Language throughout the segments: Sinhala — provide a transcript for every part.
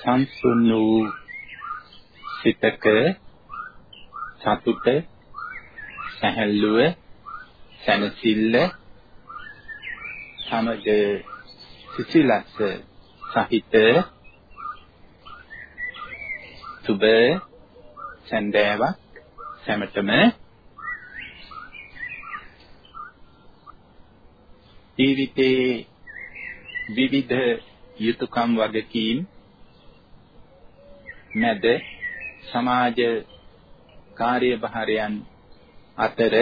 සංසුන් වූ සිතක සතුට සැහැල්ලුව සැනසෙල්ල සමග සිසිලස සහිත සුබ සන්දෑවක් සැමටම. ජීවිතේ විවිධ යුතුයකම් වගකීම් මැද සමාජ කාර්යභාරයන් අතර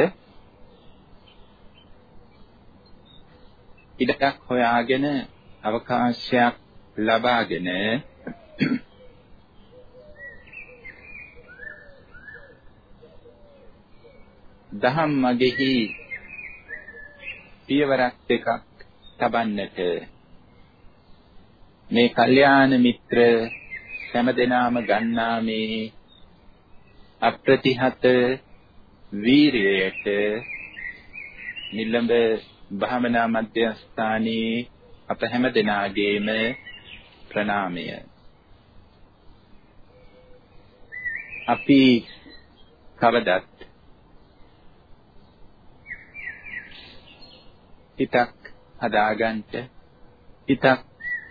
ඉඩක් හොයාගෙන අවකාශයක් ලබාගෙන දහම් මගෙහි පියවරක් දෙකක් තබන්නට මේ කල්යාණ මිත්‍ර හැමදෙනාම ගන්නා මේ අප්‍රතිහත වීරියට නිලඹ භාවනා මධ්‍යස්ථානයේ අප හැමදෙනාගේම ප්‍රණාමය. අපි කවදත් හිතක් හදාගන්න හිතක්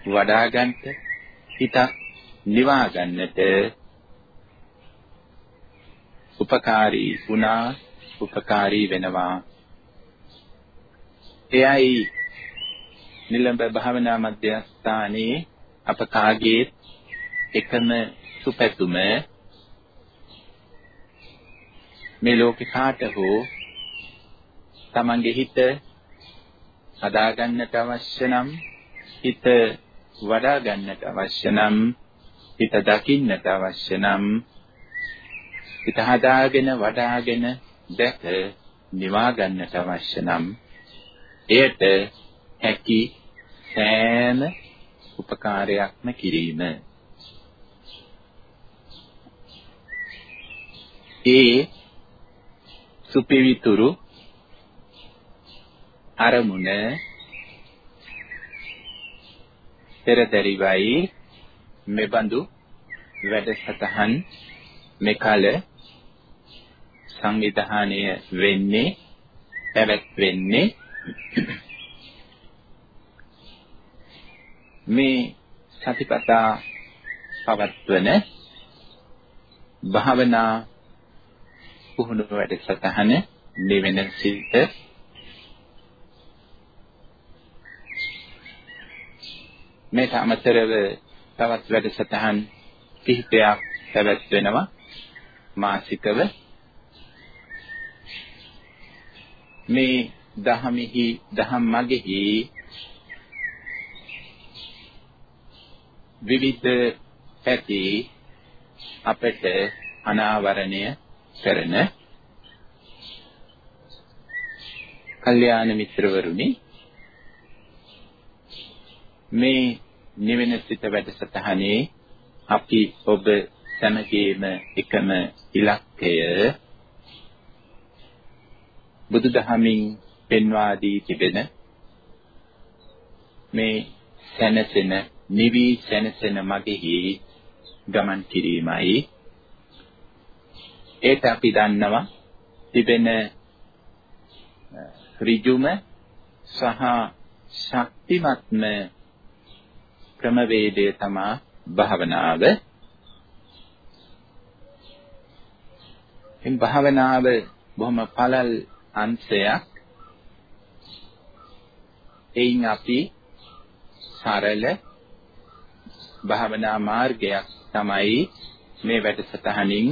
වඩාගන්න හිතක් නිවා ගන්නට උපකාරී වුණා උපකාරී වෙනවා. එයයි නිලම්බ භාවනා මධ්‍යස්ථානයේ අප කාගේ එකම සුපැතුම? මේ ලෝකේ කාට හෝ තමන්ගේ හිත හදාගන්නට අවශ්‍ය නම් හිත වඩා ගන්නට අවශ්‍ය නම් හිත දකින්නට අවශ්‍ය නම් හිත හදාගෙන වඩාගෙන දැක නිවා ගන්නට අවශ්‍ය නම් එයට හැකි සෑම උපකාරයක්ම කිරීම. ඒ සුපිවිතුරු අරමුණ පෙරදරිවයි මෙබඳු වැඩසටහන් මෙකල සංවිධානය වෙන්නේ පැවැත්වෙන්නේ. මේ සතිපතා පවත්වන භාවනා පුහුණු වැඩසටහන නිවෙන සිට මේට අමතරව තවත් වැඩසටහන් කිහිපයක් පැවැත්වෙනවා මාසිකව. මේ දහමෙහි දහම් මගෙහි විවිධ පැති අපට අනාවරණය කරන කල්යාණ මිත්‍රවරුනි මේ නිවෙන සිත වැඩසටහනේ අපි ඔබ සැමගේම එකම ඉලක්කය බුදුදහමින් පෙන්වා දී තිබෙන මේ සැනසෙන නිවි සැනසෙන මගෙහි ගමන් කිරීමයි. ඒත් අපි දන්නවා තිබෙන ඍජුම සහ ශක්තිමත්ම ක්‍රමවේදය තමා භාවනාව. මේ භාවනාව බොහොම පළල් අංශයක්. එයින් අපි සරල භාවනා මාර්ගයක් තමයි මේ වැඩසටහනින්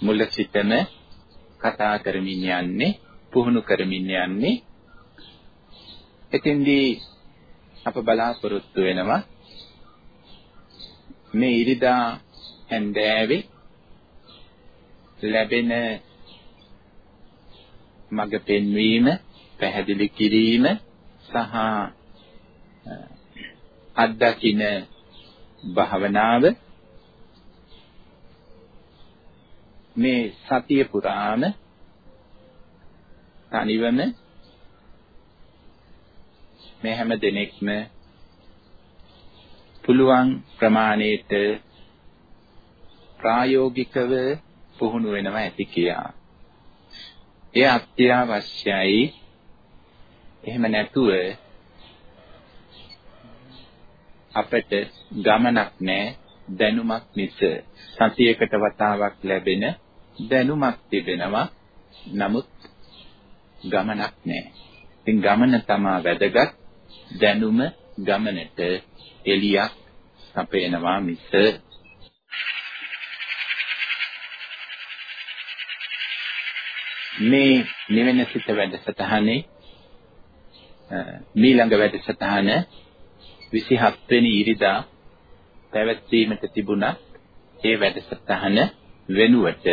මුල සිටම කතා කරමින් යන්නේ පුහුණු කරමින් යන්නේ එතෙන්දී අප බලාපොරොත්තු වෙනවා. මේ ඉරිදා හැන්දෑවේ ලැබෙන මඟ පෙන්වීම පැහැදිලි කිරීම සහ අත්දකින භාවනාව මේ සතිය පුරාම තනිවම මේ හැම දිනෙකම පුළුවන් ප්‍රමාණයට ප්‍රායෝගිකව පුහුණු වෙනවා ඇති කියා. ඒ අත්‍යවශ්‍යයි. එහෙම නැතුව අපට ගමනක් නැහැ දැනුමක් මිස සතියකට වතාවක් ලැබෙන දැනුමක් තිබෙනවා නමුත් ගමනක් නැහැ. ඉතින් ගමන තමා වැදගත් දැනුම ගමනට එලියක් අපේනවා මිස මේ නිවෙන සිත වැඩසටහනේ මීළඟ වැඩසටහන 27 වෙනි ඉරිදා පැවැත්වීමට තිබුණා ඒ වැඩසටහන වෙනුවට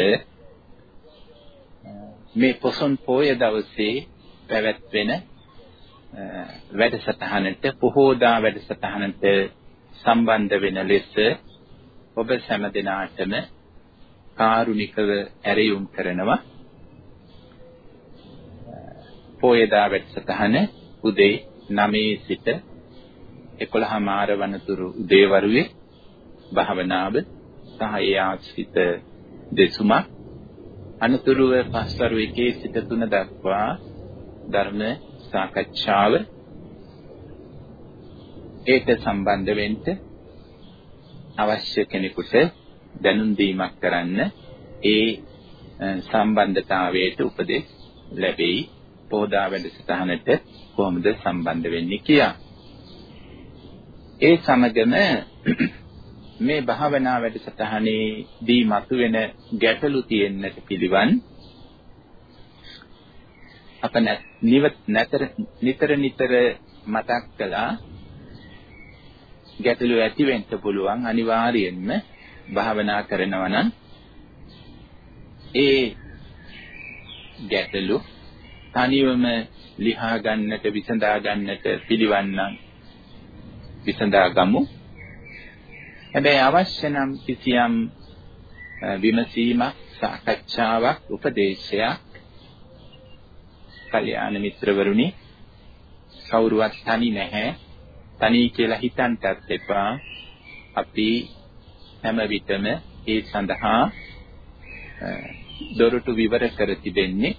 මේ පොසොන් පෝය දවසේ පැවැත්වෙන වැඩසටහනට පොහෝදා වැඩසටහනට සම්බන්ධ වෙන ලෙස ඔබ සෑම දිනාටම කාරුණිකව ඇරයුම් කරනවා. පෝයදා වැඩසටහන උදේ 9 සිට 11 මාර වනතුරු උදේවරුේ භාවනාව සහ ඒ ආශ්‍රිත දෙසුමක්. අනතුරුව පස්වරු 1 සිට 3 දක්වා ධර්ම සාකච්ඡාව ඒට සම්බන්ධ වෙන්න අවශ්‍ය කෙනෙකුට දැනුම් දීමක් කරන්න ඒ සම්බන්ධතාවයට උපදෙස් ලැබෙයි පොදා වැඩසටහනට කොහොමද සම්බන්ධ වෙන්නේ කියා. ඒ සමගම මේ භාවනා වැඩසටහනේදී මතුවෙන ගැටලු තියෙන්නට පිළිවන් අප නැතර නිතර නිතර මතක් කළා. ගැටලු ඇති වෙන්න පුළුවන් අනිවාර්යයෙන්ම භාවනා කරනවා නම්. ඒ ගැටලු තනියම ලිහා ගන්නට විසඳා ගන්නට පිළිවන්නම්. විසඳා ගමු. හැබැයි අවශ්‍ය නම් කිසියම් විමසීමක් සාකච්ඡාවක් උපදේශයක් කල්යාණ මිත්‍රවරුනි කවුරුවත් තනි නැහැ. තනි කියලා හිතන්නත් එපා. අපි හැම විටම ඒ සඳහා දොරටු විවර කර තිබෙන්නේ.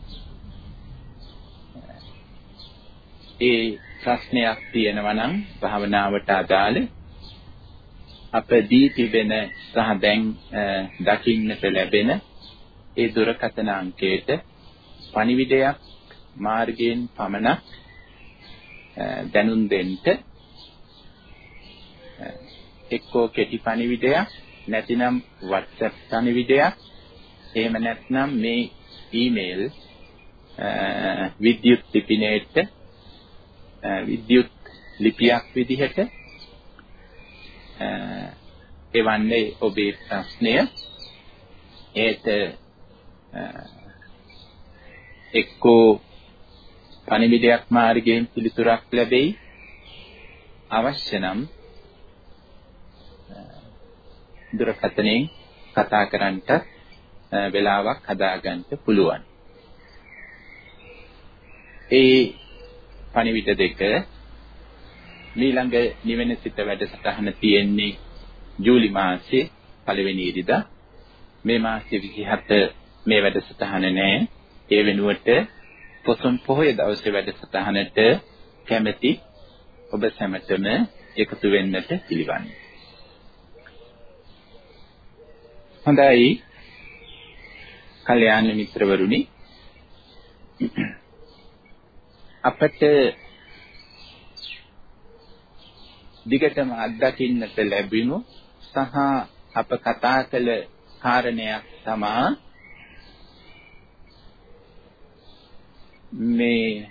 ඒ ප්‍රශ්නයක් තියෙනවා නම් භාවනාවට අදාළ. අප දී තිබෙන සහ දැන් දකින්නට ලැබෙන ඒ දුරකථන අංකයට පණිවිඩයක් මාර්ගයෙන් පමණක් දැනුම් දෙන්න එක්කෝ කෙටි පණිවිඩයක් නැතිනම් WhatsApp පණිවිඩයක් එහෙම නැත්නම් මේ ඊමේල් විද්‍යුත් ලිපිනයට විද්‍යුත් ලිපියක් විදිහට එවන්නේ ඔබේ ප්‍රශ්නය. ඒට එක්කෝ පණිවිඩයක් මාර්ගයෙන් පිළිතුරක් ලැබෙයි. අවශ්‍ය නම් දුරකථනයෙන් කතා කරන්නට වෙලාවක් හදාගන්න පුළුවන්. ඒ පණිවිඩ දෙක ඊළඟ නිවෙන සිත වැඩසටහන තියෙන්නේ ජූලි මාසයේ පළවෙනි ඉරිදා. මේ මාසයේ 27 මේ වැඩසටහන නෑ. ඒ වෙනුවට පොසොන් පොහොය දවසේ වැඩසටහනට කැමැති ඔබ සැමටම එකතු වෙන්නට පිළිවන්නේ. හොඳයි. කල්යාණ මිත්‍රවරුනි අපට දිගටම අත්දකින්නට ලැබිනු සහ අප කතා කළ කාරණයක් තමා මේ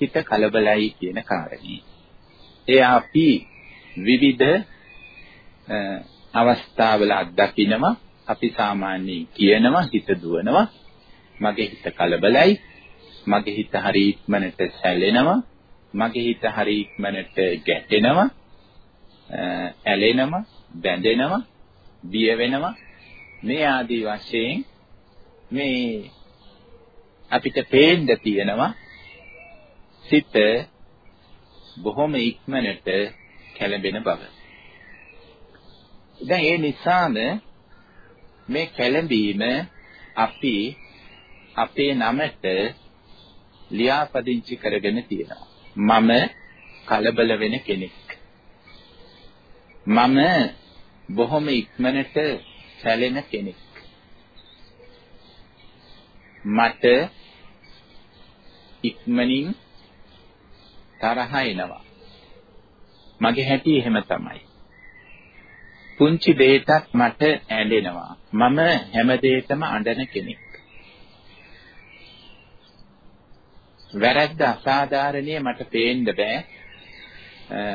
හිත කලබලයි කියන කාරණේ. ඒ අපි විවිධ අවස්ථාවල අත්දකිනවා අපි සාමාන්‍යයෙන් කියනවා හිත දුවනවා. මගේ හිත කලබලයි. මගේ හිත හරි ඉක්මනට සැලෙනවා. මගේ හිත හරි ඉක්මනට ගැටෙනවා. ඇලෙනවා බැඳෙනවා බිය වෙනවා. මේ ආදී වශයෙන් මේ අපිට පේන්න තියෙනවා සිත බොහොම ඉක්මනට කැළඹෙන බව. දැන් ඒ නිසාම මේ කැළඹීම අපි අපේ නමට ලියාපදිංචි කරගෙන තියෙනවා. මම කලබල වෙන කෙනෙක්. මම බොහොම ඉක්මනට සැලෙන කෙනෙක්. මට ඉක්මනින් තරහ එනවා. මගේ හැටි එහෙම තමයි. පුංචි දෙයකට මට ඇඬෙනවා. මම හැම දෙයකම අඬන කෙනෙක්. වැරද්ද අසාධාරණිය මට පේන්න බෑ.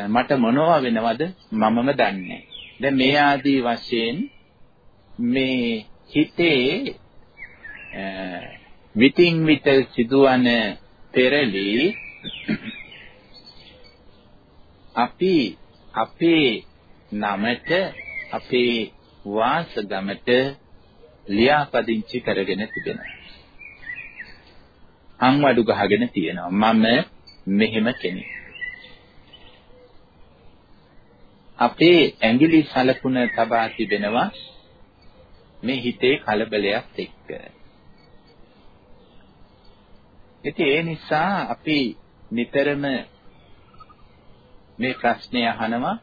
මට මොනවා වෙනවද මමම දන්නේ දැන් මේ ආදී වශයෙන් මේ හිතේ විතින් විත සිදුවන පෙරලි අපි අපේ නමට අපේ වාසගමට ලියාපදිංචි කරගෙන තිබෙනවා. අංවඩු ගහගෙන තියෙනවා. මම මෙහෙම කෙනෙක්. අපේ ඇඟිලි සලකුණ තබා තිබෙනවා මේ හිතේ කලබලයක් එක්ක. ඉතින් ඒ නිසා අපි නිතරම මේ ප්‍රශ්නය අහනවා.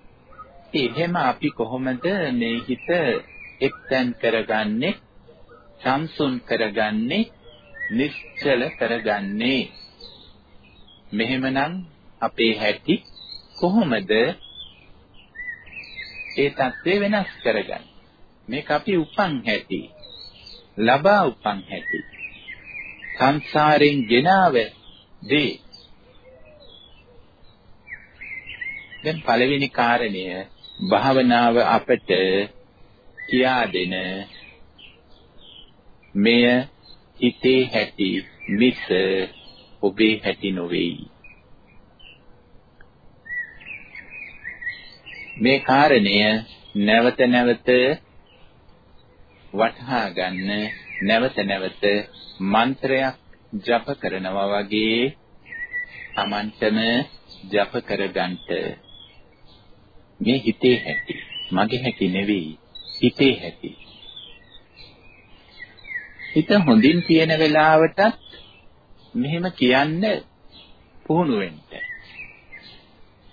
එහෙම අපි කොහොමද මේ හිත එක්තැන් කරගන්නේ සංසුන් කරගන්නේ නිශ්චල කරගන්නේ? මෙහෙමනම් අපේ හැටි කොහොමද ඒ தත්ත්වය වෙනස් කරගන්නේ? මේක අපි උපන් හැටි ලබා උපන් හැටි. සංසාරෙන් ගෙනාව දේ දැන් පළවෙනි කාරණය භාවනාව අපට කියා දෙන මෙය හිතේ හැටි මිස ඔබේ හැටි නොවේයි. මේ කාරණය නැවත නැවත වටහා ගන්න නැවත නැවත මන්ත්‍රයක් ජප කරනවා වගේ Tamanටම ජප කරගන්නට මේ හිතේ හැටි මගේ හැටි නෙවෙයි හිතේ හැටි හිත හොඳින් තියෙන වෙලාවටත් මෙහෙම කියන්න පුහුණු වෙන්න.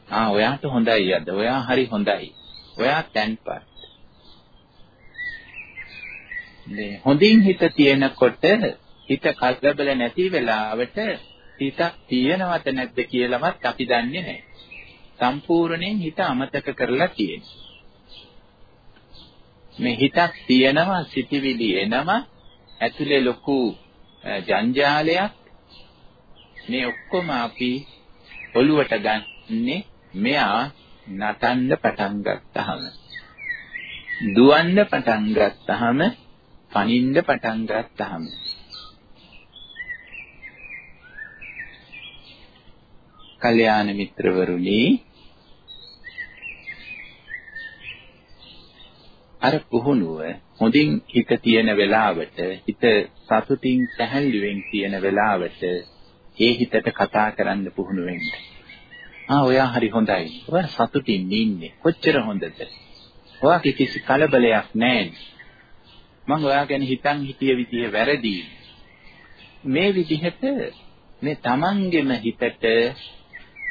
ආ ඔයාට හොඳයි අද. ඔයා හරි හොඳයි. ඔයා තැන්පත්. මේ හොඳින් හිත තියෙනකොට හිත කලබල නැති වෙලාවට හිතක් තියෙනවද නැද්ද කියලාවත් අපි දන්නේ නැහැ. සම්පූර්ණයෙන් හිත අමතක කරලා තියෙනවා. මේ හිතක් තියෙනවා සිටිවිලි එනවා ඇතුලේ ලොකු ජංජාලයක් මේ ඔක්කොම අපි ඔළුවට ගන්නෙ මෙයා නටන්න පටන් ගත්තාම දුවන්න පටන් ගත්තාම පනින්න පටන් ගත්තාම කල්‍යාණ මිත්‍රවරුනි අර පුහුණුව හොඳින් හිත තියෙන වෙලාවට හිත සතුටින් සැහැල්ලුවෙන් තියෙන වෙලාවට ඒ හිතට කතා කරන්න පුහුණු වෙන්න. ආ ඔයා හරි හොඳයි. ඔයා සතුටින් ඉන්නේ. කොච්චර හොඳද? ඔයාගේ කිසි කලබලයක් නැහැ. මම ඔයා ගැන හිතන් හිතිය විදිය වැරදි. මේ විදිහට මේ තමන්ගෙම හිතට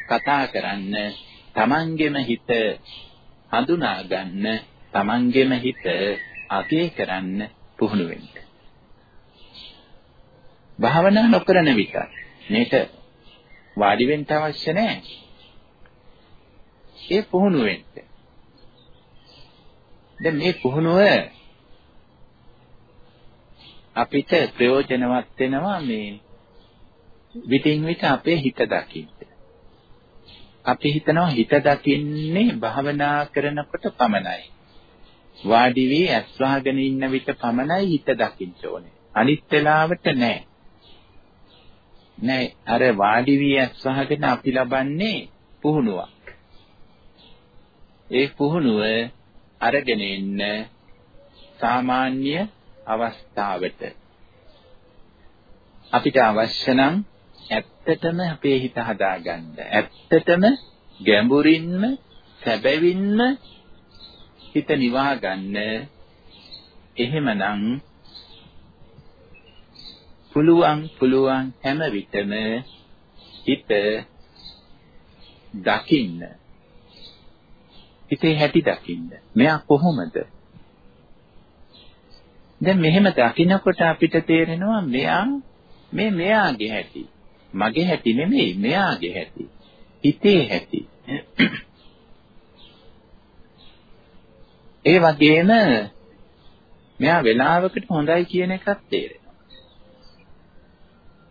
කතා කරන්න, තමන්ගෙම හිත හඳුනා ගන්න, තමන්ගෙම හිත අගය කරන්න පුහුණු වෙන්න. භාවනා නොකරන විට මේක වාඩි වෙන්න අවශ්‍ය නැහැ. ඒ පුහුණු වෙන්න. දැන් මේ පුහුණුව අපිට ප්‍රයෝජනවත් වෙනවා මේ විටින් විට අපේ හිත දකින්න. අපි හිතනවා හිත දකින්නේ භවනා කරනකොට පමණයි. වාඩි වී ඇස්වාගෙන ඉන්න විට පමණයි හිත දකින්න ඕනේ. අනිත් වෙලාවට නෑ. නෑ අර වාඩි වී ඇස්වාගෙන අපි ලබන්නේ පුහුණුවක්. ඒ පුහුණුව අරගෙන ඉන්න සාමාන්‍ය අවස්ථාවට. අපිට අවශ්‍ය නම් ඇත්තටම අපේ හිත හදාගන්න. ඇත්තටම ගැඹුරින්ම සැබවින්ම හිත නිවා ගන්න. එහෙමනම් පුළුවන් පුළුවන් හැම විටම හිත දකින්න. හිතේ හැටි දකින්න. මෙයා කොහොමද? දැන් මෙහෙම දකිනකොට අපිට තේරෙනවා මෙයා මේ මෙයාගේ හැටි මගේ හැටි නෙමෙයි මෙයාගේ හැටි හිතේ හැටි ඒ වගේම මෙයා වෙලාවකට හොඳයි කියන එකක් තේරෙනවා.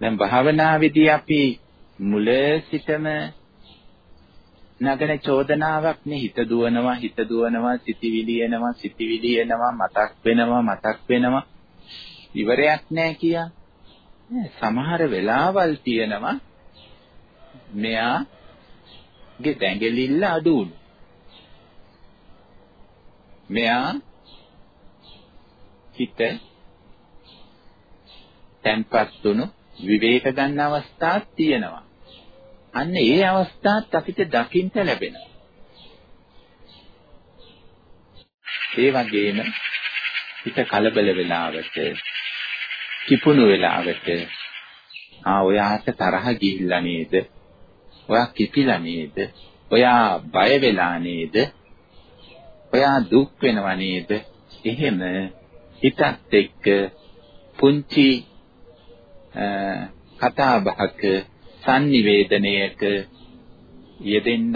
දැන් භාවනාවේදී අපි මුල සිටම නගන චෝදනාවක් නේ හිත දුවනවා හිත දුවනවා සිතිවිලි එනවා සිතිවිලි එනවා මතක් වෙනවා මතක් වෙනවා ඉවරයක් නැහැ කියා. සමහර වෙලාවල් තියෙනවා මෙයාගේ දැඟලිල්ල අඩු වුණු. මෙයා හිත තැන්පත් වුණු විවේක ගන්න අවස්ථාවක් තියෙනවා. අන්න ඒ අවස්ථාවත් අපිට දකින්න ලැබෙනවා. ඒ වගේම හිත කලබල වෙලාවට කිපුණු වෙලාවට ආ ඔයාට තරහ ගිහිල්ලා නේද? ඔයා කිපිලා නේද? ඔයා බය වෙලා නේද? ඔයා දුක් වෙනව නේද? එහෙම හිතත් එක්ක පුංචි කතා බහක sannivedanayක යෙදෙන්නත්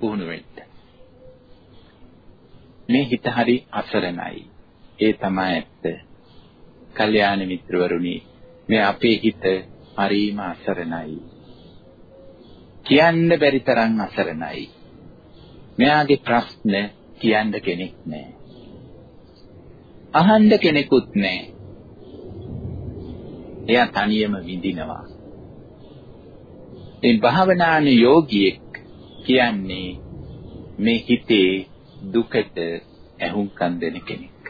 පුහුණු වෙන්න. මේ හිත හරි අසරණයි. ඒ තමයි ඇත්ත. කල්යාණ මිත්‍රවරුනි මේ අපේ හිත හරිම අසරණයි. කියන්න බැරි තරම් අසරණයි. මෙයාගේ ප්‍රශ්න කියන්න කෙනෙක් නැහැ. අහන්න කෙනෙකුත් නැහැ. එයා තනියම විඳිනවා. මේ භාවනාන යෝගියෙක් කියන්නේ මේ හිතේ දුකට ඇහුම්කන් දෙන කෙනෙක්.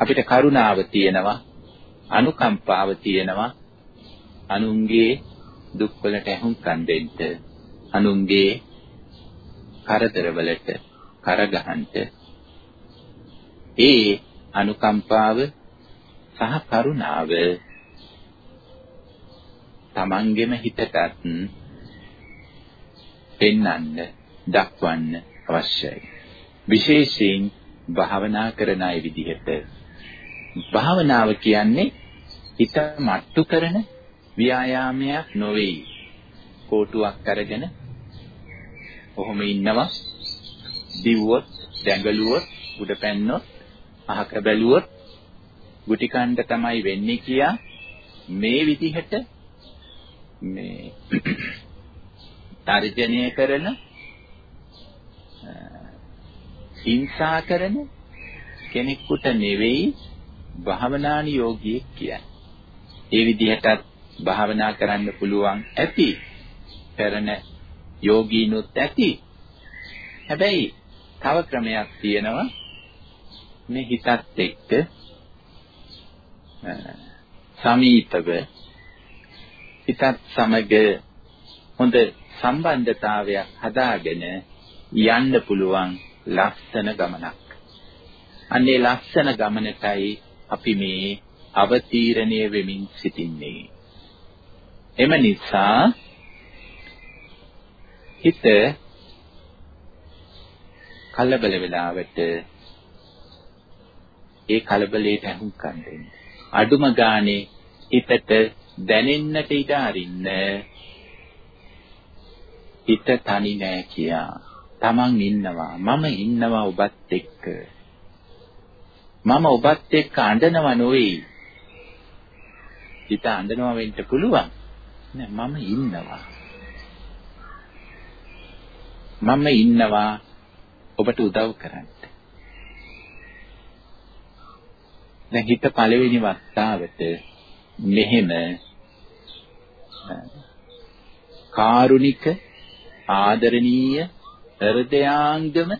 අපිට කරුණාව තියෙනවා, අනුකම්පාව තියෙනවා, අනුන්ගේ දුක්වලට ඇහුම්කන් දෙන්න, අනුන්ගේ කරදරවලට කරගහන්න ඒ අනුකම්පාව සහ කරුණාව තමන්ගෙම හිතටත් පෙන්වන්න දක්වන්න අවශ්‍යයි. විශේෂයෙන් භාවනා කරන අය විදිහට භාවනාව කියන්නේ හිත මට්ටු කරන ව්‍යායාමයක් නොවේ. කෝටුවක් අරගෙන කොහොම ඉන්නවා දිව්වොත් දැඟලුවොත් උඩ පැන්නොත් අහක බැලුවොත් ගුටි කණ්ඩ තමයි වෙන්නේ කියා මේ විදිහට මේ තර්ජනය කරන හිංසා කරන කෙනෙකුට නෙවෙයි භාවනානි යෝගියෙක් කියන්නේ. ඒ විදිහටත් භාවනා කරන්න පුළුවන් ඇති. කරන යෝගීනුත් ඇති. හැබැයි තව ක්‍රමයක් තියෙනවා මේ හිතත් එක්ක සමීපව හිතත් සමග හොඳ සම්බන්ධතාවයක් හදාගෙන යන්න පුළුවන් ලස්සන ගමනක්. අන්නේ ලස්සන ගමනටයි අපි මේ අවතීර්ණය වෙමින් සිටින්නේ. එම නිසා හිත කලබල වෙලාවට ඒ කලබලයට අහුම්කම් දෙන්න. අඩුම ගානේ හිතට දැනෙන්නට ඉඩ අරින්න හිත තනි නෑ කියා. Taman ඉන්නවා. මම ඉන්නවා ඔබත් එක්ක. මම ඔබත් එක්ක අඬනව නොවේ. හිත අඬනවා වෙන්න පුළුවන්. නෑ මම ඉන්නවා. මම ඉන්නවා ඔබට උදව් කරන්න. දැන් හිත පළවෙනි වස්තාවට මෙහෙම කාරුණික ආදරණීය හෘදයාංගම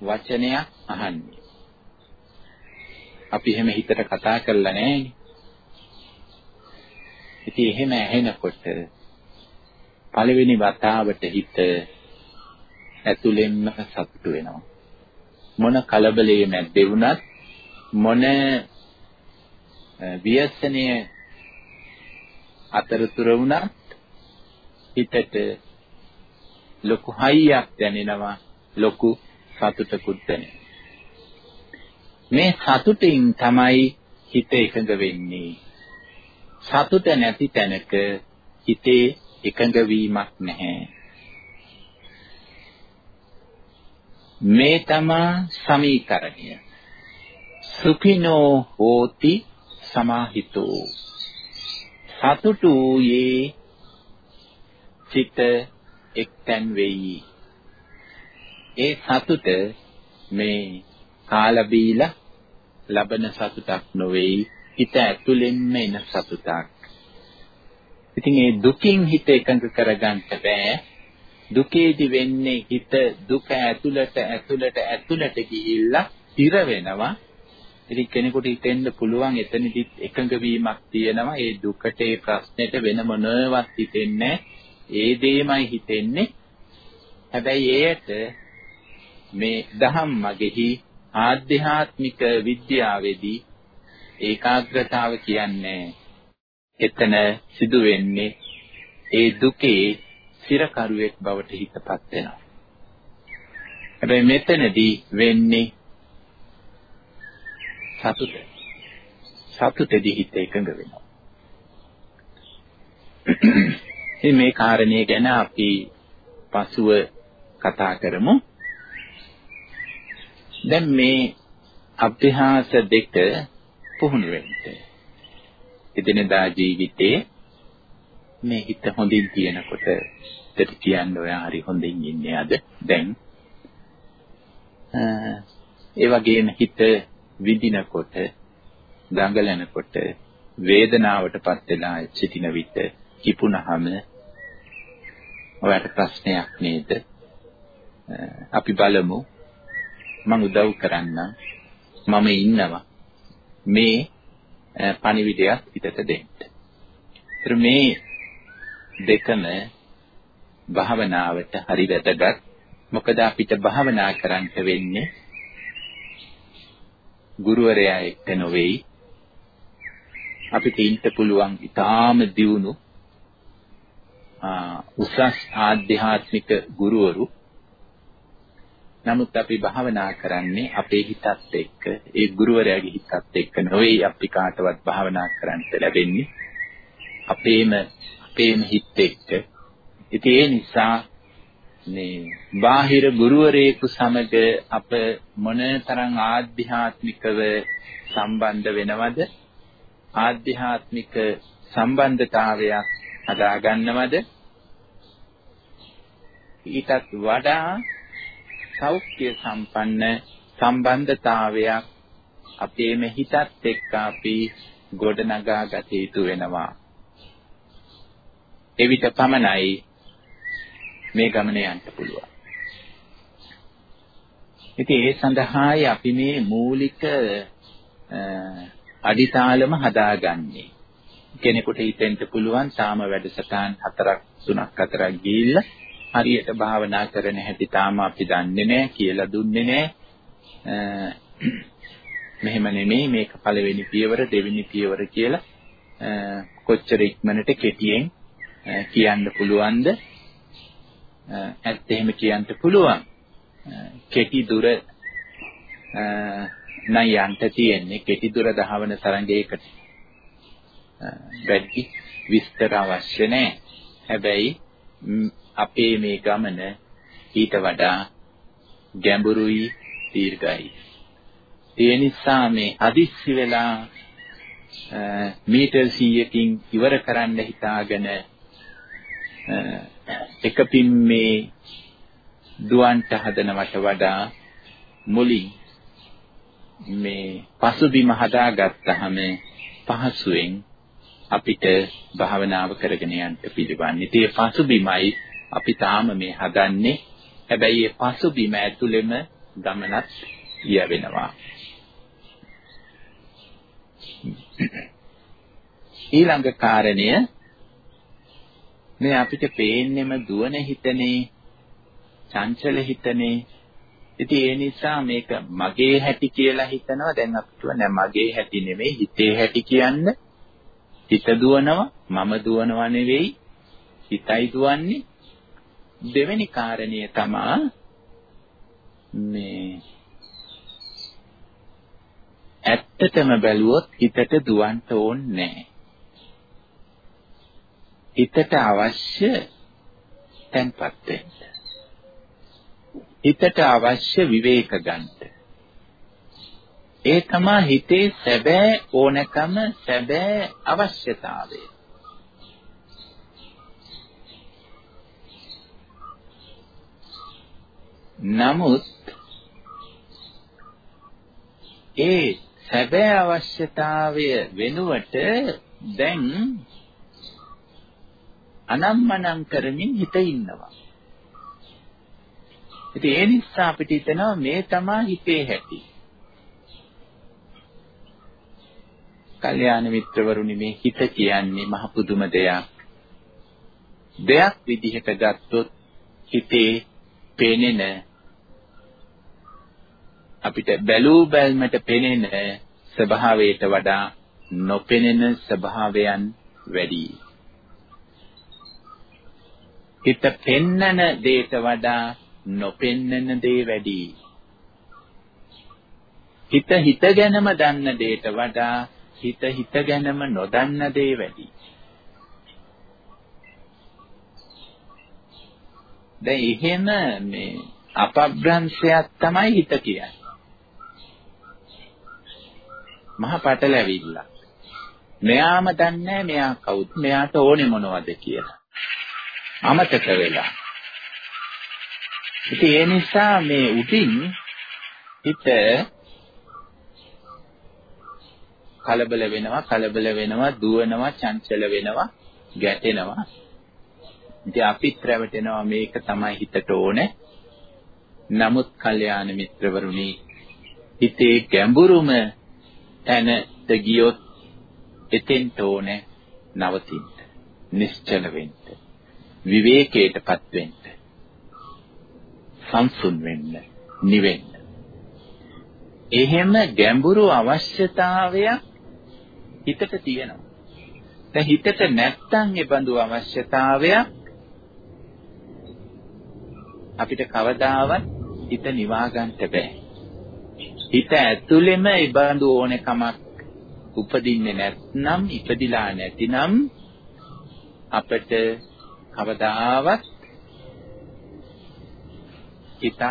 වචනයක් අහන්නේ. අපි එහෙම හිතට කතා කරලා නැහැ. ඉතින් එහෙම ඇහෙනකොට පළවෙනි වතාවට හිත ඇතුළෙන්ම සතුටු වෙනවා. මොන කලබලයේ මැද්දේ වුණත් මොන ව්‍යසනයේ අතරතුර වුණත් හිතට ලොකු හයියක් දැනෙනවා ලොකු සතුටකුත් දැනෙනවා. මේ සතුටින් තමයි හිත එකඟ වෙන්නේ. සතුට නැති තැනක හිතේ එකඟ වීමක් නැහැ. මේ තමා සමීකරණය. සුඛිනෝ හෝති සමාහිතෝ සතුටු යේ සිත එක්තැන් වෙයි. ඒ සතුට මේ කාලා බීලා ලබන සතුටක් නොවේයි හිත ඇතුළෙන්ම එන සතුටක්. ඉතින් ඒ දුකින් හිත එකඟ කරගන්න බෑ. දුකේදි වෙන්නේ හිත දුක ඇතුළට ඇතුළට ඇතුළට ගිහිල්ලා ඉර වෙනවා. ඉතින් කෙනෙකුට හිතෙන්න පුළුවන් එතනදිත් එකඟ වීමක් තියෙනවා. ඒ දුකට ඒ ප්‍රශ්නෙට වෙන මොනවත් හිතෙන්නේ ඒ දෙයමයි හිතෙන්නේ. හැබැයි ඒයට මේ දහම් මගෙහි ආධ්‍යාත්මික විද්‍යාවේදී ඒකාග්‍රතාව කියන්නේ එතන සිදු වෙන්නේ ඒ දුකේ සිරකරුවෙක් බවට හිතපත් වෙනවා. හැබැයි මෙතනදී වෙන්නේ සතුට. සතුටෙදි හිත එකඟ වෙනවා. ඉතින් මේ කාරණේ ගැන අපි පසුව කතා කරමු. දැන් මේ අභ්‍යාස දෙක පුහුණු වෙන්න. එදිනදා ජීවිතේ මේ හිත හොඳින් තියෙනකොට දෙට කියන්න ඔයා හරි හොඳින් ඉන්නේ අද දැන් ඒ වගේම හිත විඳිනකොට දඟලනකොට වේදනාවටපත් වෙලා සිටින විට කිපුණහම ඔයාලට ප්‍රශ්නයක් නේද? අපි බලමු මම උදව් කරන්නම් මම ඉන්නවා මේ පණිවිඩයක් හිතට දෙන්න. ඒතර මේ දෙකම භාවනාවට හරි වැදගත්. මොකද අපිට භාවනා කරන්න වෙන්නේ ගුරුවරයා එක්ක නොවේයි. අපිට ඉන්න පුළුවන් ඊටාම දියුණු උසස් ආධ්‍යාත්මික ගුරුවරු. නමුත් අපි භාවනා කරන්නේ අපේ හිතත් එක්ක ඒ ගුරුවරයාගේ හිතත් එක්ක නොවේ අපි කාටවත් භාවනා කරන්න ලැබෙන්නේ. අපේම අපේම හිත එක්ක. ඉතින් ඒ නිසා මේ බාහිර ගුරුවරයෙකු සමග අප මොනතරම් ආධ්‍යාත්මිකව සම්බන්ධ වෙනවද? ආධ්‍යාත්මික සම්බන්ධතාවයක් හදාගන්නවද? ඊටත් වඩා සෞඛ්‍ය සම්පන්න සම්බන්ධතාවයක් අපේම හිතත් එක්ක අපි ගොඩනගා ගත යුතු වෙනවා. එවිට පමණයි මේ ගමන යන්න පුළුවන්. ඉතින් ඒ සඳහායි අපි මේ මූලික අඩිතාලම හදාගන්නේ. කෙනෙකුට හිතෙන්න පුළුවන් තාම වැඩසටහන් හතරක් තුනක් හතරක් ගිහිල්ලා හරියට භාවනා කරන හැටි තාම අපි දන්නේ නැහැ කියලා දුන්නේ නැහැ. මෙහෙම නෙමෙයි මේක පළවෙනි පියවර දෙවෙනි පියවර කියලා කොච්චර ඉක්මනට කෙටියෙන් කියන්න පුළුවන්ද ඇත්ත එහෙම කියන්න පුළුවන්. කෙටි දුර නම් යන්න තියෙන්නේ කෙටි දුර දහවන තරඟයකට. වැඩි විස්තර අවශ්‍ය නැහැ. හැබැයි අපේ මේ ගමන ඊට වඩා ගැඹුරුයි දීර්ඝයි. ඒ නිසා මේ අදිස්සි වෙලා මීටර් 100කින් ඉවර කරන්න හිතාගෙන එක පිම්මේ දුවන්ට හදනවට වඩා මුලින් මේ පසුබිම හදාගත්තාම පහසුවෙන් අපිට භාවනාව කරගෙන යන්න පිළිවන්. ඉතින් ඒ පසුබිමයි අපි තාම මේ හදන්නේ. හැබැයි ඒ පසුබිම ඇතුළෙම ගමනක් යවෙනවා. ඊළඟ කාරණය මේ අපිට පේන්නෙම දුවන හිතනේ, චංචල හිතනේ. ඉතින් ඒ නිසා මේක මගේ හැටි කියලා හිතනවා. දැන් අපිට නෑ මගේ හැටි නෙමෙයි හිතේ හැටි කියන්න. හිත දුවනවා, මම දුවනවා නෙවෙයි. හිතයි දුවන්නේ. දෙවෙනි කාරණිය තමයි මේ ඇත්තටම බැලුවොත් හිතට දුවන්න ඕනේ නැහැ. හිතට අවශ්‍ය තැන්පත් වෙන්න. හිතට අවශ්‍ය විවේක ගන්න. ඒ තමයි හිතේ සැබෑ ඕනකම සැබෑ අවශ්‍යතාවය. නමුත් ඒ සැබෑ අවශ්‍යතාවය වෙනුවට දැන් අනම්මනම් කරමින් හිත ඉන්නවා. ඉතින් ඒ නිසා අපිට හිතෙනවා මේ තමයි හිතේ හැටි. කල්යාණ මිත්‍රවරුනි මේ හිත කියන්නේ මහ පුදුම දෙයක්. දෙයක් විදිහට ගත්තොත් හිතේ පෙනෙන අපිට බැලූ බැල්මට පෙනෙන ස්වභාවයට වඩා නොපෙනෙන ස්වභාවයන් වැඩි. හිත පෙන්නන දේට වඩා නොපෙන්නන දේ වැඩි. හිත හිත ගැනම දන්න දේට වඩා හිත හිත ගැනම නොදන්න දේ වැඩි. දැන් එහෙම මේ අපබ්‍රංශයක් තමයි හිත කියන්නේ. මහ පටලැවිල්ල. මෙයාම දන්නේ මෙයා කවුද? මෙයාට ඕනේ මොනවද කියලා. අමතක වෙලා. ඉතින් ඒ නිසා මේ උටින් හිත කලබල වෙනවා කලබල වෙනවා දුවනවා චංචල වෙනවා ගැටෙනවා. ඉතින් අපිත් රැවටෙනවා මේක තමයි හිතට ඕනේ. නමුත් කල්යාණ මිත්‍රවරුනි හිතේ ගැඹුරුම තැනට ගියොත් එතෙන්ට ඕනේ නවතින්න නිශ්චල වෙන්න. විවේකයටපත් වෙන්න. සංසුන් වෙන්න නිවෙන්න. එහෙම ගැඹුරු අවශ්‍යතාවයක් හිතට තියෙනවා. දැන් හිතට නැත්තම් ඒ බඳු අවශ්‍යතාවයක් අපිට කවදාවත් හිත නිවා ගන්න බෑ. හිත ඇතුළෙම ඒ බඳු ඕනකමක් උපදින්නේ නැත්නම් ඉපදිලා නැතිනම් අපිට කවදාවත් හිතක්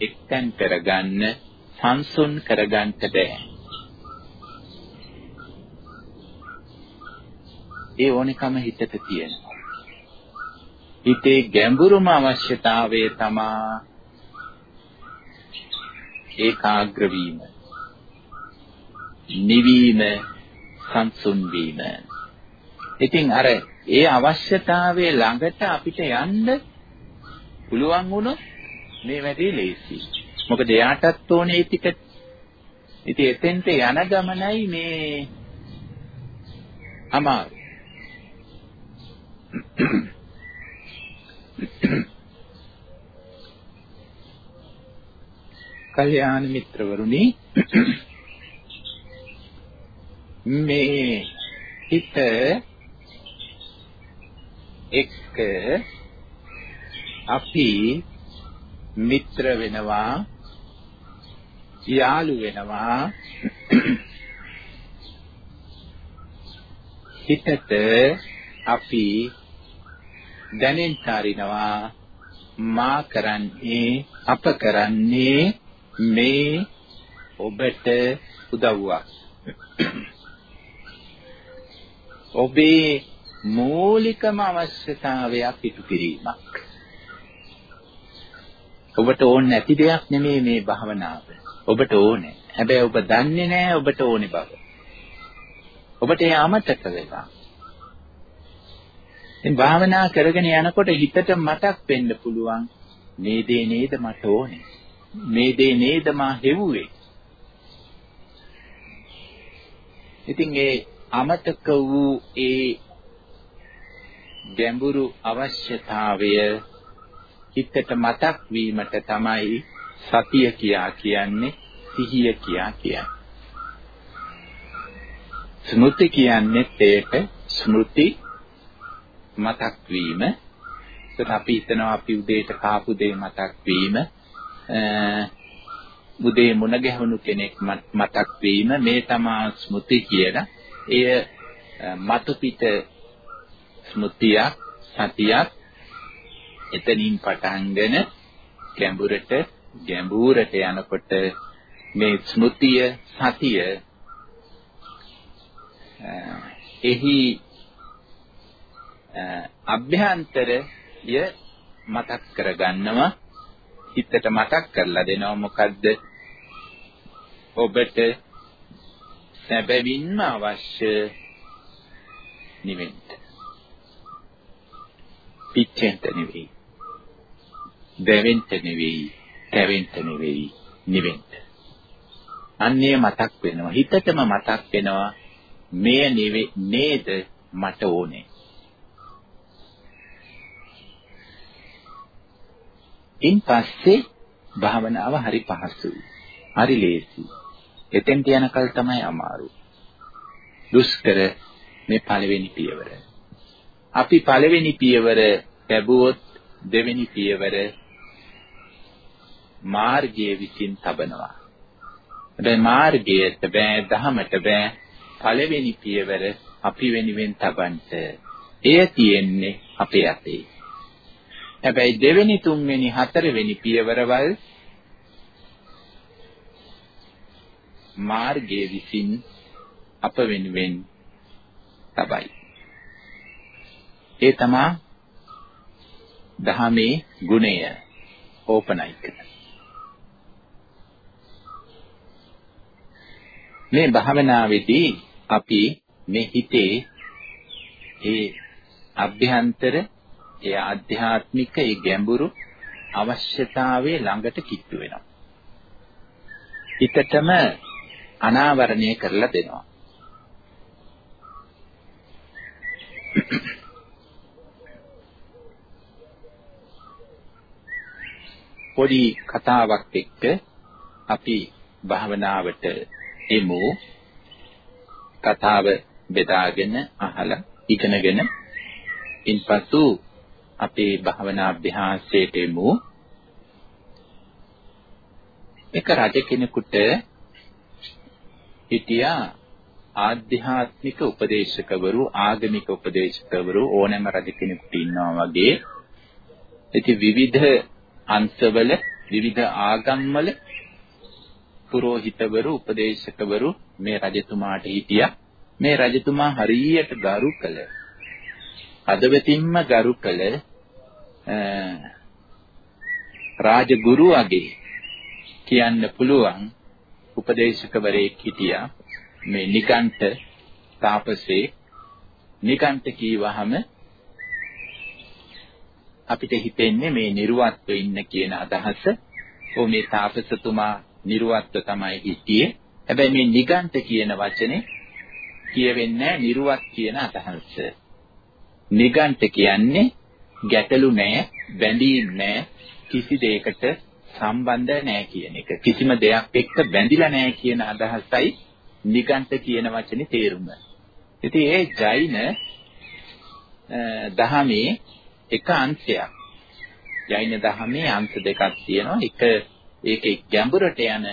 එක්තෙන් කරගන්න සංසුන් කරගන්න බෑ. ඒ ඕනිකම හිතට තියෙනවා. හිතේ ගැඹුරුම අවශ්‍යතාවය තමා ඒකාග්‍ර වීම. නිවීම සංසුන් වීම. ඉතින් අර ඒ අවශ්‍යතාවයේ ළඟට අපිට යන්න පුළුවන් වුණොත් මේ වැඩේ ලේසි. මොකද එයාටත් ඕනේ ඒ ටික. ඉතින් එතෙන්ට යන ගමනයි මේ අමාරු. කල්‍යාණ මිත්‍රවරුනි මේ හිත එක්ක අපි මිත්‍ර වෙනවා යාළු වෙනවා. හිතට අපි දැනෙන් තරිනවා මා කරන්නේ අප කරන්නේ මේ ඔබට උදව්වක්. ඔබේ මූලිකම අවශ්‍යතාවයක් ඉටු කිරීමක්. ඔබට ඕන නැති දෙයක් නෙමෙයි මේ භාවනාව. ඔබට ඕනේ. හැබැයි ඔබ දන්නේ නැහැ ඔබට ඕනේ බව. ඔබට ඒ අමතක වෙලා. ඉතින් භාවනා කරගෙන යනකොට හිතට මතක් වෙන්න පුළුවන් මේ දේ නේද මට ඕනේ. මේ දේ නේද මා හෙව්වේ. ඉතින් ඒ අමතක වූ ඒ ගැඹුරු අවශ්‍යතාවය හිතට මතක් වීමට තමයි සතිය කියා කියන්නේ සිහිය කියා කියන්නේ. ස්මෘති කියන්නේ ඒක ස්මෘති මතක් වීම. ඒත් අපි හිතනවා අපි උදේට කාපු දේ මතක් වීම උදේ මුණ ගැහුණු කෙනෙක් මතක් වීම මේ තමා ස්මෘති කියලා. එය මතු පිට ස්මෘතියක් සතියක් එතනින් පටන්ගෙන ගැඹුරට ගැඹුරට යනකොට මේ ස්මෘතිය සතිය එහි අභ්‍යන්තරය මතක් කරගන්නවා හිතට මතක් කරලා දෙනවා. මොකද්ද? ඔබට සැබවින්ම අවශ්‍ය නිවෙන්න. පිච්චෙන්න නෙවෙයි දැවෙන්න නෙවෙයි කැවෙන්න නෙවෙයි නිවෙන්න අන්නේ මතක් වෙනවා හිතටම මතක් වෙනවා මෙය නේද මට ඕනේ ඉන් පස්සේ භාවනාව හරි පහසුයි. හරි ලේසියි. එතෙන්ට යනකල් තමයි අමාරු. දුෂ්කර මේ පළවෙනි පියවර. අපි පළවෙනි පියවර ලැබුවොත් දෙවෙනි පියවර මාර්ගයේ විසින් තබනවා. හැබැයි මාර්ගයට බෑ දහමට බෑ පළවෙනි පියවර අපි වෙනුවෙන් තබන්ට. එය තියෙන්නේ අපේ අතේ. හැබැයි දෙවෙනි තුන්වෙනි හතරවෙනි පියවරවල් මාර්ගයේ විසින් අප වෙනුවෙන් තබයි. ඒ තමා දහමේ ගුණය ඕපනයික. මේ භාවනාවේදී අපි මේ හිතේ ඒ අභ්‍යන්තර ඒ ආධ්‍යාත්මික ඒ ගැඹුරු අවශ්‍යතාවයේ ළඟට කිට්ටු වෙනවා. හිතටම අනාවරණය කරලා දෙනවා. පොඩි කතාවක් එක්ක අපි භාවනාවට එමු. කතාව බෙදාගෙන අහලා ඉගෙනගෙන ඉන්පසු අපේ භාවනා අභ්‍යාසයට එමු. එක රජ කෙනෙකුට හිටියා ආධ්‍යාත්මික උපදේශකවරු ආගමික උපදේශකවරු ඕනෑම රජ කෙනෙකුට ඉන්නවා වගේ ඉතින් විවිධ අංශවල විවිධ ආගම්වල පුරෝහිතවරු උපදේශකවරු මේ රජතුමාට හිටියා. මේ රජතුමා හරියට ගරු කළ හදවතින්ම ගරු කළ රාජගුරු වගේ කියන්න පුළුවන් උපදේශකවරයෙක් හිටියා. මේ නිකන්ත තාපසේ. නිකන්ත කීවහම අපිට හිතෙන්නේ මේ නිර්වත්ව ඉන්න කියන අදහස. ඕ මේ තාපසතුමා නිර්වත්ව තමයි හිටියේ. හැබැයි මේ නිගන්ත කියන වචනේ කියවෙන්නේ නිර්වත් කියන අදහස. නිගන්ට කියන්නේ ගැටලු නැහැ, බැඳීම් නැහැ, කිසි දෙයකට සම්බන්ධ නැහැ කියන එක. කිසිම දෙයක් එක්ක බැඳිලා නැහැ කියන අදහසයි නිගන්ට කියන වචනේ තේරුම. ඉතින් ඒ ජෛන දහමේ එක අංශයක්. ජෛන දහමේ අංශ දෙකක් තියෙනවා. එක ඒකේ ගැඹුරට යන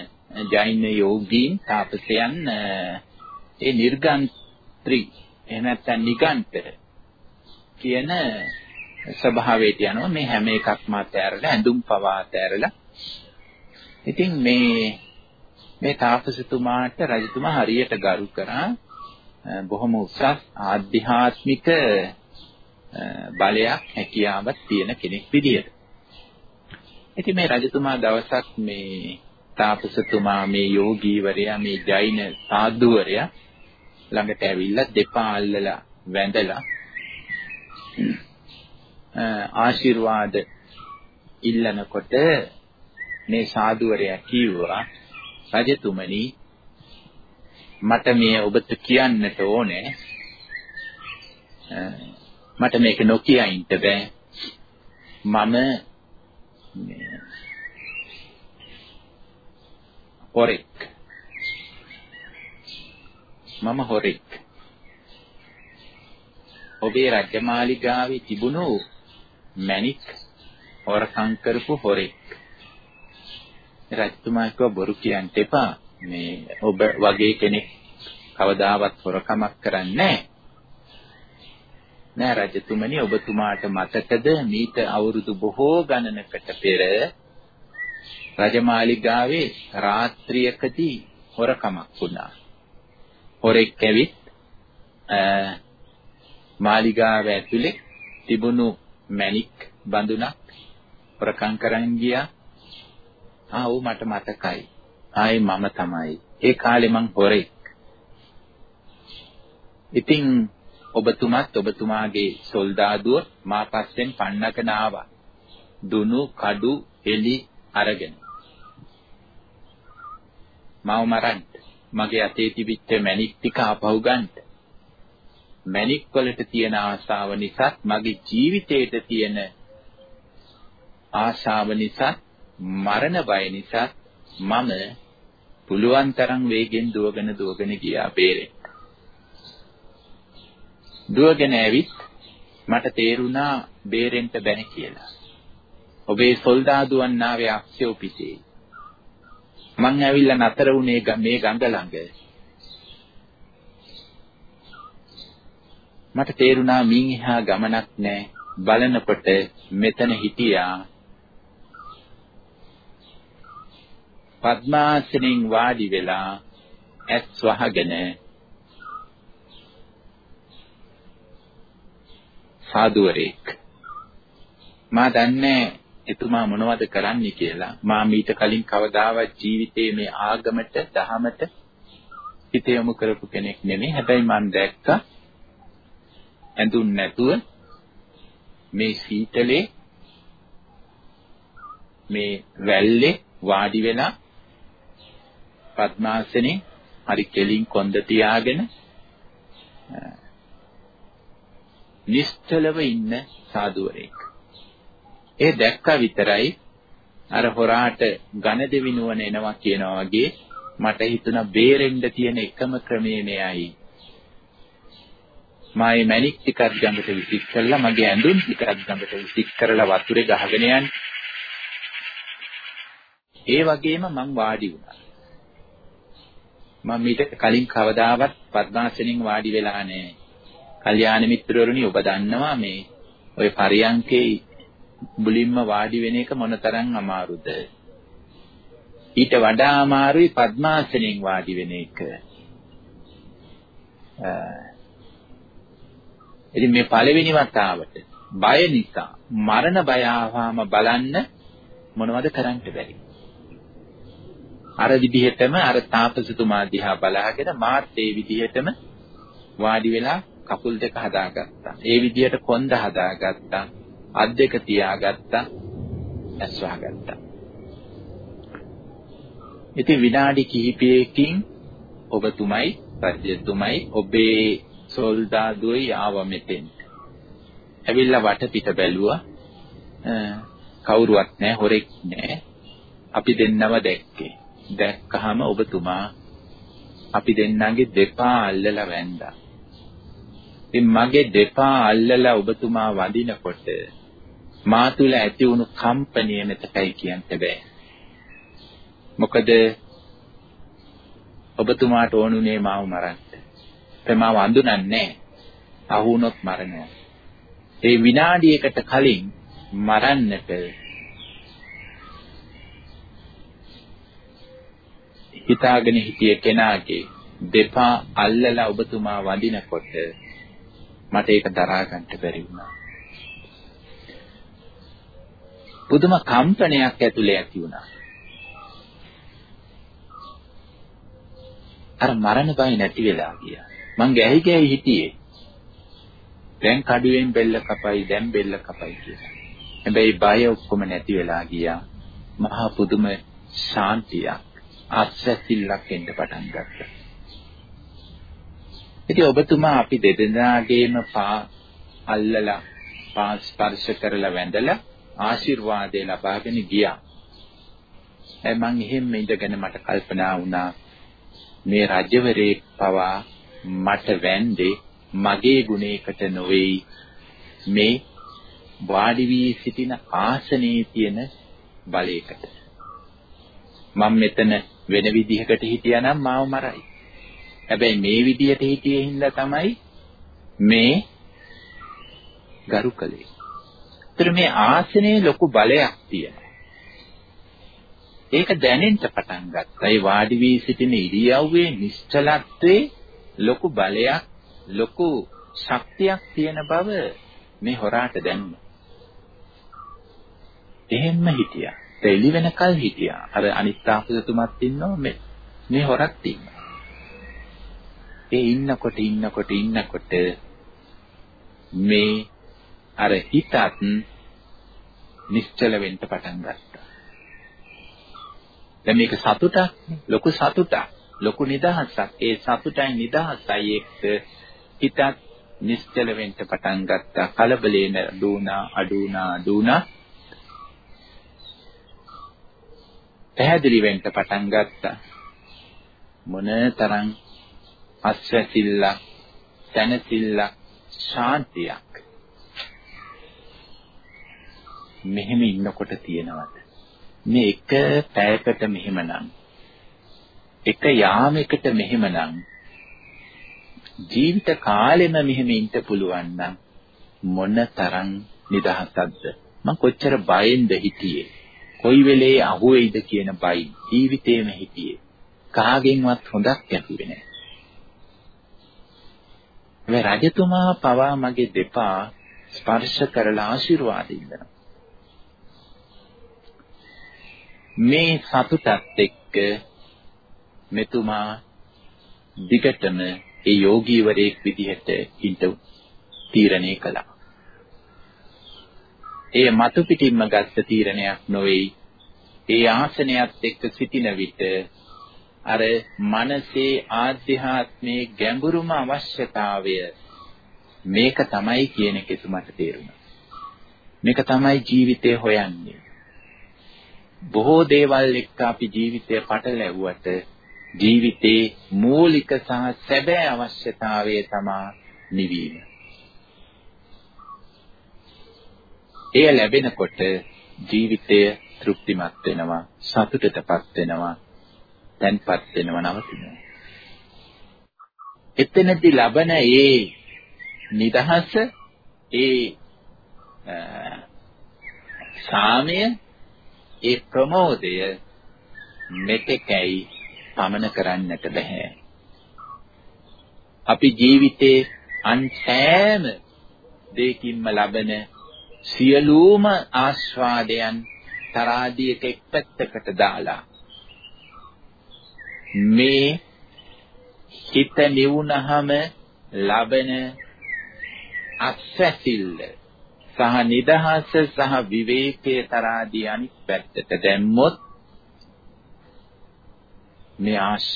ජෛන යෝගීන් තාපසයන් ඒ නිර්ගන්ත්‍රි එහෙම නැත්නම් නිගන්තර කියන ස්වභාවයට යනවා මේ හැම එකක්ම අතෑරලා ඇඳුම් පවා අතෑරලා ඉතින් මේ මේ තාපසතුමාට රජතුමා හරියට ගරු කරා බොහොම උසස් ආධ්‍යාත්මික බලයක් හැකියාවක් තියෙන කෙනෙක් විදියට. ඉතින් මේ රජතුමා දවසක් මේ තාපසතුමා මේ යෝගීවරයා මේ ජෛන සාධුවරයා ළඟට ඇවිල්ලා දෙපා අල්ලලා වැඳලා ආශිර්වාද ඉල්ලනකොට මේ සාදුවරයා කිව්වා රජතුමනි මට මේ ඔබට කියන්නට ඕනේ මට මේක නොකිය ඉන්න බෑ. මම හොරෙක්. මම හොරෙක්. ඔබේ රජමාලිගාවේ තිබුණු මැණික් හොරකම් කරපු හොරෙක්. රජතුමා කිව්වා බොරු කියන්න එපා. මේ ඔබ වගේ කෙනෙක් කවදාවත් හොරකමක් කරන්නේ නෑ රජතුමනි ඔබතුමාට මතකද මීට අවුරුදු බොහෝ ගණනකට පෙර රජමාලිගාවේ රාත්‍රියකදී හොරකමක් වුණා. හොරෙක් ඇවිත් මාලිගාව ඇතුලේ තිබුණු මැණික් බඳුනක් හොරකම් කරන් ගියා. ආ ඔව් මට මතකයි. ආයේ මම තමයි. ඒ කාලේ මං හොරෙක්. ඉතින් ඔබතුමත් ඔබතුමාගේ සොල්දාදුව මා පස්සෙන් පන්නගෙන ආවා. දුනු කඩු එලි අරගෙන. මාව මරන්න. මගේ අතේ තිබිච්ච මැණික් ටික ආපහු ගන්න. මැණික් වලට තියෙන ආශාව නිසා මගේ ජීවිතේට තියෙන ආශාව නිසා මරණ බය නිසා මම පුළුවන් තරම් වේගෙන් දුවගෙන දුවගෙන ගියා බේරෙන්න. දුවගෙන ඇවිත් මට තේරුණා බේරෙන්න බැහැ කියලා. ඔබේ සොල්දාදුවන් ආවේ අක්ෂයෝ පිටේ. මං ඇවිල්ලා නතර වුණේ මේ ගඟ ළඟ. මට තේරුණා මින් එහා ගමනක් නැහැ. බලනකොට මෙතන හිටියා පద్මාසනෙන් වාඩි වෙලා ඇස් වහගෙන සාදුවරෙක් මා දන්නේ එතුමා මොනවද කරන්නේ කියලා. මා මීට කලින් කවදාවත් ජීවිතේ මේ ආගමට දහමට හිත යොමු කරපු කෙනෙක් නෙමෙයි. හැබැයි මම දැක්කා ඇඳුම් නැතුව මේ සීතලේ මේ වැල්ලේ වාඩි වෙලා පద్මාසනේ හරි කෙලින් කොන්ද තියාගෙන නිශ්චලව ඉන්න සාදුවරෙක්. ඒ දැක්කා විතරයි අර හොරාට ඝන දෙවිනුවන එනවා කියනවා වගේ මට හිතුණා බේරෙන්න තියෙන එකම ක්‍රමය මෙයයි. මායි මැණික් ටිකක් ගඟට විසික් කළා මගේ ඇඳුම් ටිකක් ගඟට විසික් කරලා වතුරේ ගහගෙන යන්නේ. ඒ වගේම මං වාඩි වුණා. මම ඊට කලින් කවදාවත් පద్මාසනෙන් වාඩි වෙලා නැහැ. කල්යාණ මිත්‍රවරුනි ඔබ දන්නවා මේ ඔය පරියංකේ මුලින්ම වාඩි වෙන එක මොනතරම් අමාරුද? ඊට වඩා අමාරුයි පద్මාසනෙන් වාඩි වෙන එක. ඉතින් මේ පළවෙනි වතාවට බය නිසා මරණ බය ආවම බලන්න මොනවද කරන්න බැරි. අර විදිහටම අර තාපසතුමා දිහා බලාගෙන මාත් ඒ විදිහටම වාඩි වෙලා කකුල් දෙක හදාගත්තා. ඒ විදිහට කොන්ද හදාගත්තා. අත් දෙක තියාගත්තා. ඇස් වහගත්තා. ඉතින් විනාඩි කිහිපයකින් ඔබතුමයි රජතුමයි ඔබේ සොල්දාදුවයි ආව මෙතෙන්. ඇවිල්ලා වටපිට බැලුවා. කවුරුවත් නැහැ, හොරෙක් නැහැ. අපි දෙන්නම දැක්කේ. දැක්කහම ඔබතුමා අපි දෙන්නගේ දෙපා අල්ලලා වැන්දා. ඉතින් මගේ දෙපා අල්ලලා ඔබතුමා වඳිනකොට මා තුල ඇති වුණු කම්පණිය මෙතකයි කියන්න බෑ. මොකද ඔබතුමාට ඕනුනේ මාව මරන්න. ඒ මාව අඳුනන්නේ අහුනොත් මරනවා. ඒ විනාඩියකට කලින් මරන්නට හිතාගෙන හිටිය කෙනාගේ දෙපා අල්ලලා ඔබතුමා වඳිනකොට මට ඒක දරා ගන්න බැරි වුණා. පුදුම කම්පනයක් ඇතුලේ ඇති වුණා. අර මරණ බය නැති වෙලා ගියා. මං ගැහි ගැහි හිටියේ. දැන් කඩුවෙන් බෙල්ල කපයි දැන් බෙල්ල කපයි කියලා. හැබැයි බය ඔක්කොම නැති වෙලා ගියා. මහා පුදුම ශාන්තියක් අත්සැසිල්ලක් එන්න පටන් ගත්තා. ඉතින් ඔබතුමා අපි දෙදෙනාගේම පා අල්ලලා ස්පර්ශ කරලා වැඳලා ආශිර්වාදේ ලබාගෙන ගියා. ඒ මං එහෙම ඉඳගෙන මට කල්පනා වුණා මේ රජවරේ පවා මට වැන්දේ මගේ ගුණයකට නොවේයි. මේ වාඩි වී සිටින ආසනයේ තියෙන බලයකට. මම මෙතන වෙන විදිහකට හිටියානම් මාව මරයි. හැබැයි මේ විදිහට හිටියේ හින්දා තමයි මේ ගරු කළේ. ඒතර මේ ආසනයේ ලොකු බලයක් තියෙනවා. ඒක දැනෙන්න පටන් ගත්තා. ඒ වාඩි වී සිටින ඉරියව්වේ නිශ්චලත්වයේ ලොකු බලයක්, ලොකු ශක්තියක් තියෙන බව මේ හොරාට දැනුණා. එහෙම්ම හිටියා. එළි වෙනකල් හිටියා. අර අනිත් තාපසතුමත් ඉන්නවා මේ මේ හොරත් ඉන්නවා. ඒ ඉන්නකොට ඉන්නකොට ඉන්නකොට මේ අර හිතත් නිශ්චල වෙන්න පටන් ගත්තා. දැන් මේක සතුටක් ලොකු සතුටක් ලොකු නිදහසක්. ඒ සතුටයි නිදහසයි එක්ක හිතත් නිශ්චල වෙන්න පටන් ගත්තා. කලබලේන දුණා අඩුණා දුණා. පැහැදිලි වෙන්න පටන් ගත්තා. මොන තරම් අස්වැසිල්ලක් තනසිල්ලක් ශාන්තියක්. මෙහෙම ඉන්නකොට තියෙනවද? මේ එක පැයකට මෙහෙමනම් එක යාමයකට මෙහෙමනම් ජීවිත කාලෙම මෙහෙම ඉන්න පුළුවන් නම් මොන තරම් නිදහසක්ද? මං කොච්චර බයෙන්ද හිටියේ? කොයි වෙලේ අහුවෙයිද කියන බයි ජීවිතේම හිටියේ. කාගෙන්වත් හොඳක් ලැබුවේ නැහැ. මේ රජතුමා පවා මගේ දෙපා ස්පර්ශ කරලා ආශිර්වාද ඉල්ලනවා. මේ සතුටත් එක්ක මෙතුමා දිගටම ඒ යෝගීවරයෙක් විදිහට ඉඳ තීරණය කළා. ඒ මතු පිටින්ම ගත්ත තීරණයක් නොවේ. ඒ ආසනයත් එක්ක සිටින විට අර මනසේ ආධ්‍යාත්මයේ ගැඹුරුම අවශ්‍යතාවය මේක තමයි කියන එක මට තේරුණා. මේක තමයි ජීවිතය හොයන්නේ. බොහෝ දේවල් එක්ක අපි ජීවිතය පටලැවුවට ජීවිතේ මූලික සහ සැබෑ අවශ්‍යතාවය තමයි නිවීම. එය ලැබෙනකොට ජීවිතය තෘප්තිමත් වෙනවා, සතුටටපත් වෙනවා, තැන්පත් වෙනව නවතිනවා. එතනදී ලබන ඒ නිදහස ඒ සාමය ඒ ප්‍රමෝදය මෙතෙකයි පමන කරන්නට බෑ. අපි ජීවිතේ අන් සෑම දෙයකින්ම ලබන සියලුම ආස්වාදයන් තරාදියක එක් පැත්තකට දාලා මේ හිත නිවුනහම ලබන අත්සැසිල්ල සහ නිදහස සහ විවේකයේ තරාදී අනිත් පැත්තට දැම්මොත් මේ ආශ්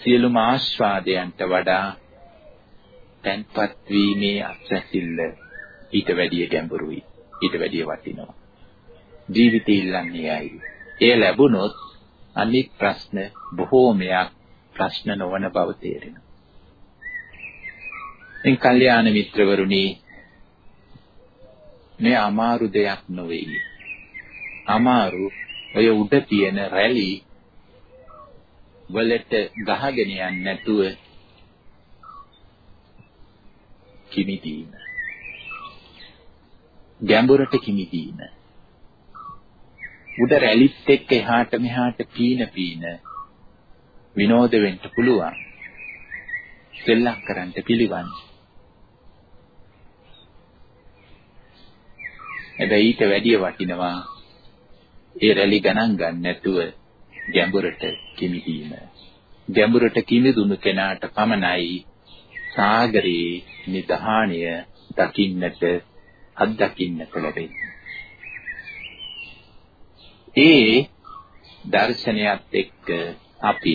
සියලුම ආස්වාදයන්ට වඩා තැන්පත් වීමේ අත්සැසිල්ල ඊට වැඩිය ගැඹුරුයි ඊට වැඩිය වටිනවා. ජීවිතය ඉල්ලන්නේ අයි එය ලැබුණොත් අනිත් ප්‍රශ්න බොහෝමයක් ප්‍රශ්න නොවන බව තේරෙනවා. ඉන් කල්යාණ මිත්‍රවරුනි මේ අමාරු දෙයක් නොවේයි. අමාරු ඔය උඩ තියෙන රැලි වලට ගහගෙන යන්නේ නැතුව කිමිදීම. ගැඹුරට කිමිදීම. උඩ රැලිත් එක්ක එහාට මෙහාට පීන පීන විනෝද වෙන්න පුළුවන්. සෙල්ලම් කරන්න පිළිවන්. හැබැයි ඊට වැඩිය වටිනවා ඒ රැලි ගණන් ගන්න නැතුව ගැඹුරට කිමිදීම. ගැඹුරට කිමිදුණු කෙනාට පමණයි සාගරයේ නිධානය දකින්නට අත්දකින්නට ලැබෙන්නේ. ඒ දර්ශනයත් එක්ක අපි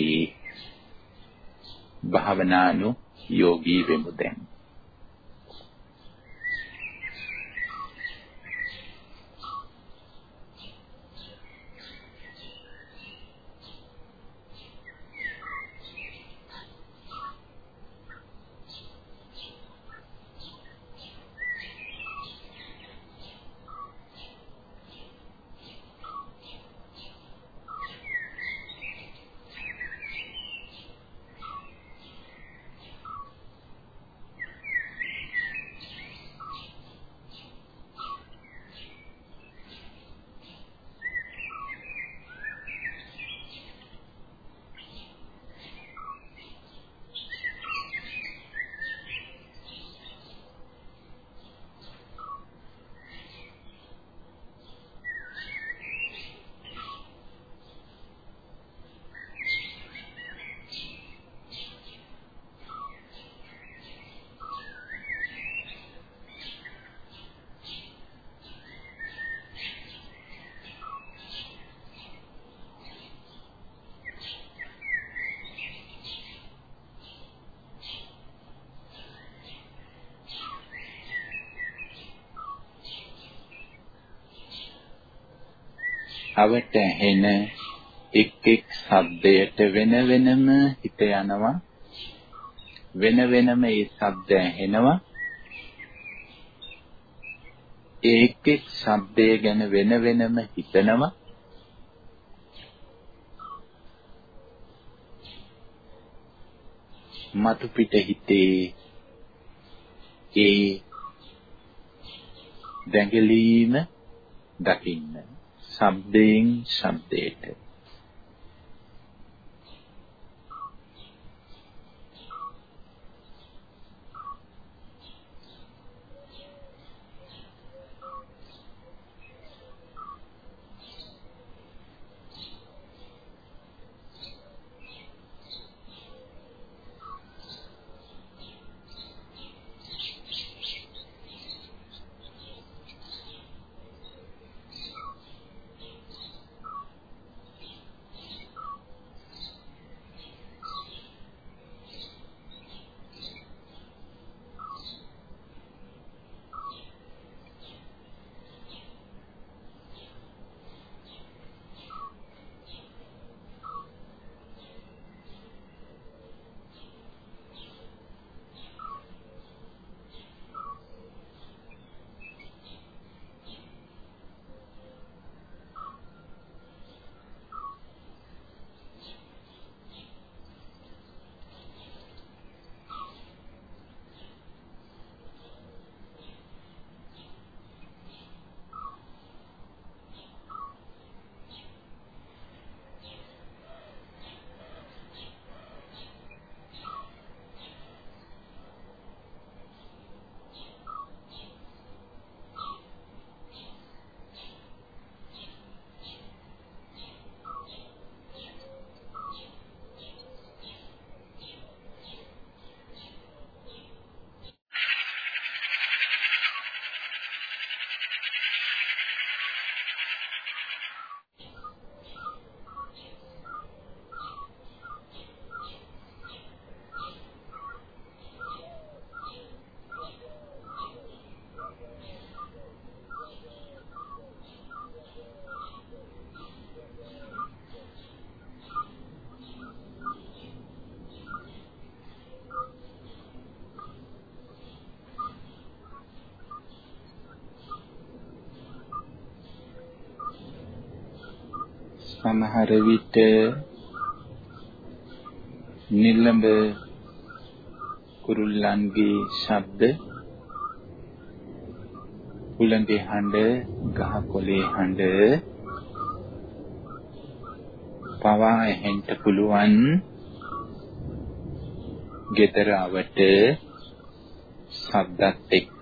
භාවනානු යෝගී වෙමු දැන්. අවට ඇහෙන එක් එක් ශබ්දයට වෙන වෙනම හිත යනවා. වෙන වෙනම ඒ ශබ්ද ඇහෙනවා. ඒ එක් එක් ශබ්දය ගැන වෙන වෙනම හිතනවා. මතු පිට හිතේ ඒ දැඟලීම දකින්න. ශබ්දයෙන් ශබ්දයට සමහර විට නිලඹ කුරුල්ලන්ගේ ශබ්ද උලඟේ හඬ ගහකොළේ හඬ පවා ඇහෙන්න පුළුවන් ගෙදර අවට ශබ්දත් එක්ක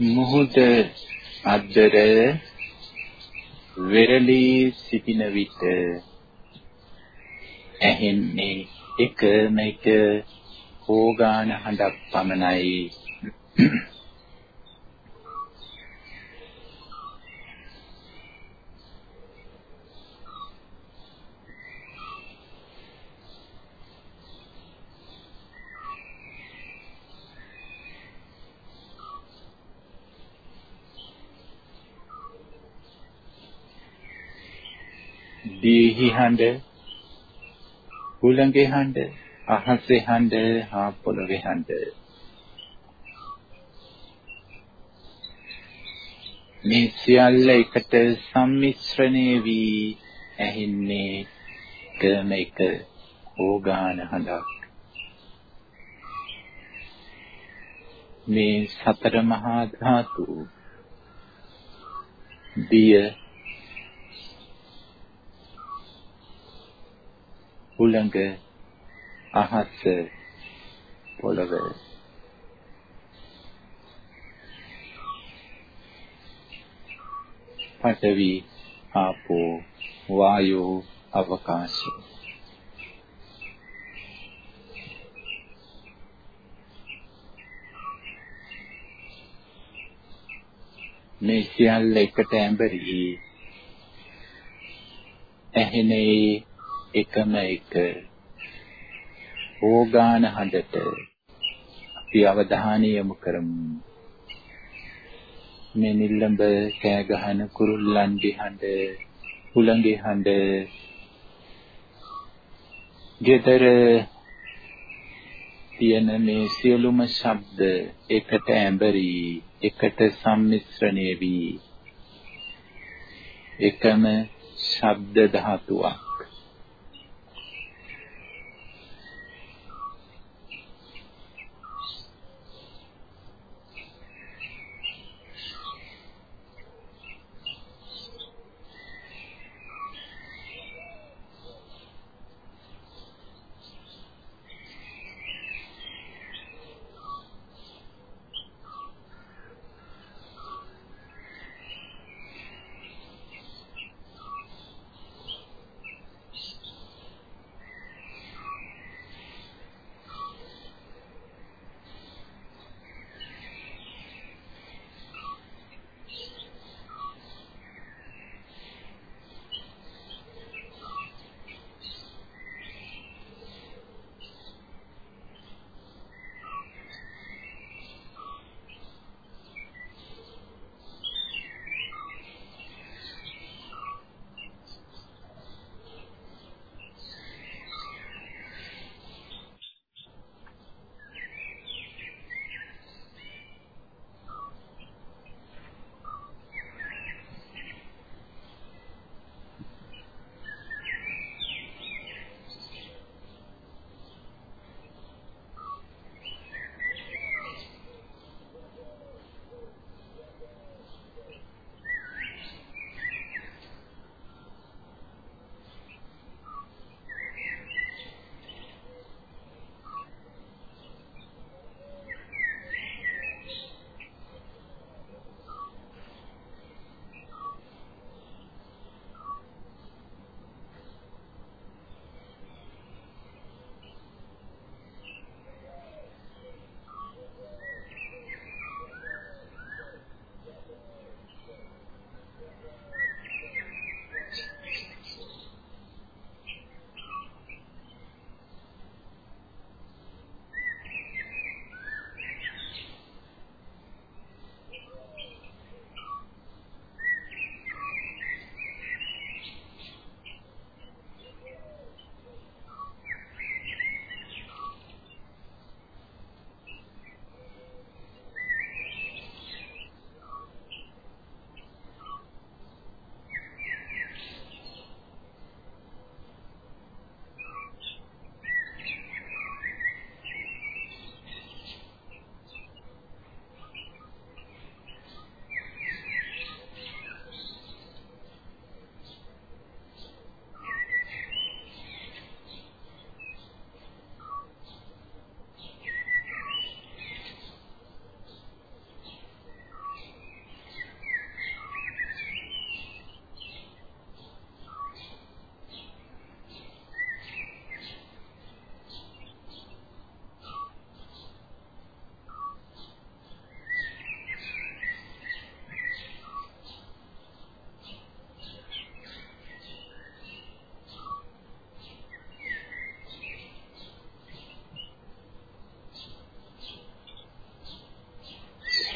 මුහුද අද්දර වෙරළී සිටින විට ඇහෙන්නේ එකම එක හෝගාන හඬක් පමණයි. දීහි හඬ හුළඟේ හඬ අහසේ හඬ හා පොළවේ හඬ. මේ සියල්ල එකට සම්මිශ්‍රණය වී ඇහෙන්නේ එකම එක ඕගාන හඬක්. මේ සතර මහා ධාතු දිය හුළඟ අහස පොළව. පඨවි ආපෝ වායෝ අවකාශය මේ සියල්ල එකට ඇඹරි ඇහෙනේ එකම එක ඕගාන හඬට අපි අවධානය යොමු කරමු. මේ නිල්ලඹ කෑ ගහන කුරුල්ලන්ගේ හඬ හුළඟේ හඬ ගෙදර තියෙන මේ සියලුම ශබ්ද එකට ඇඹරි එකට සම්මිශ්‍රණය වී එකම ශබ්ද ධාතුවක්.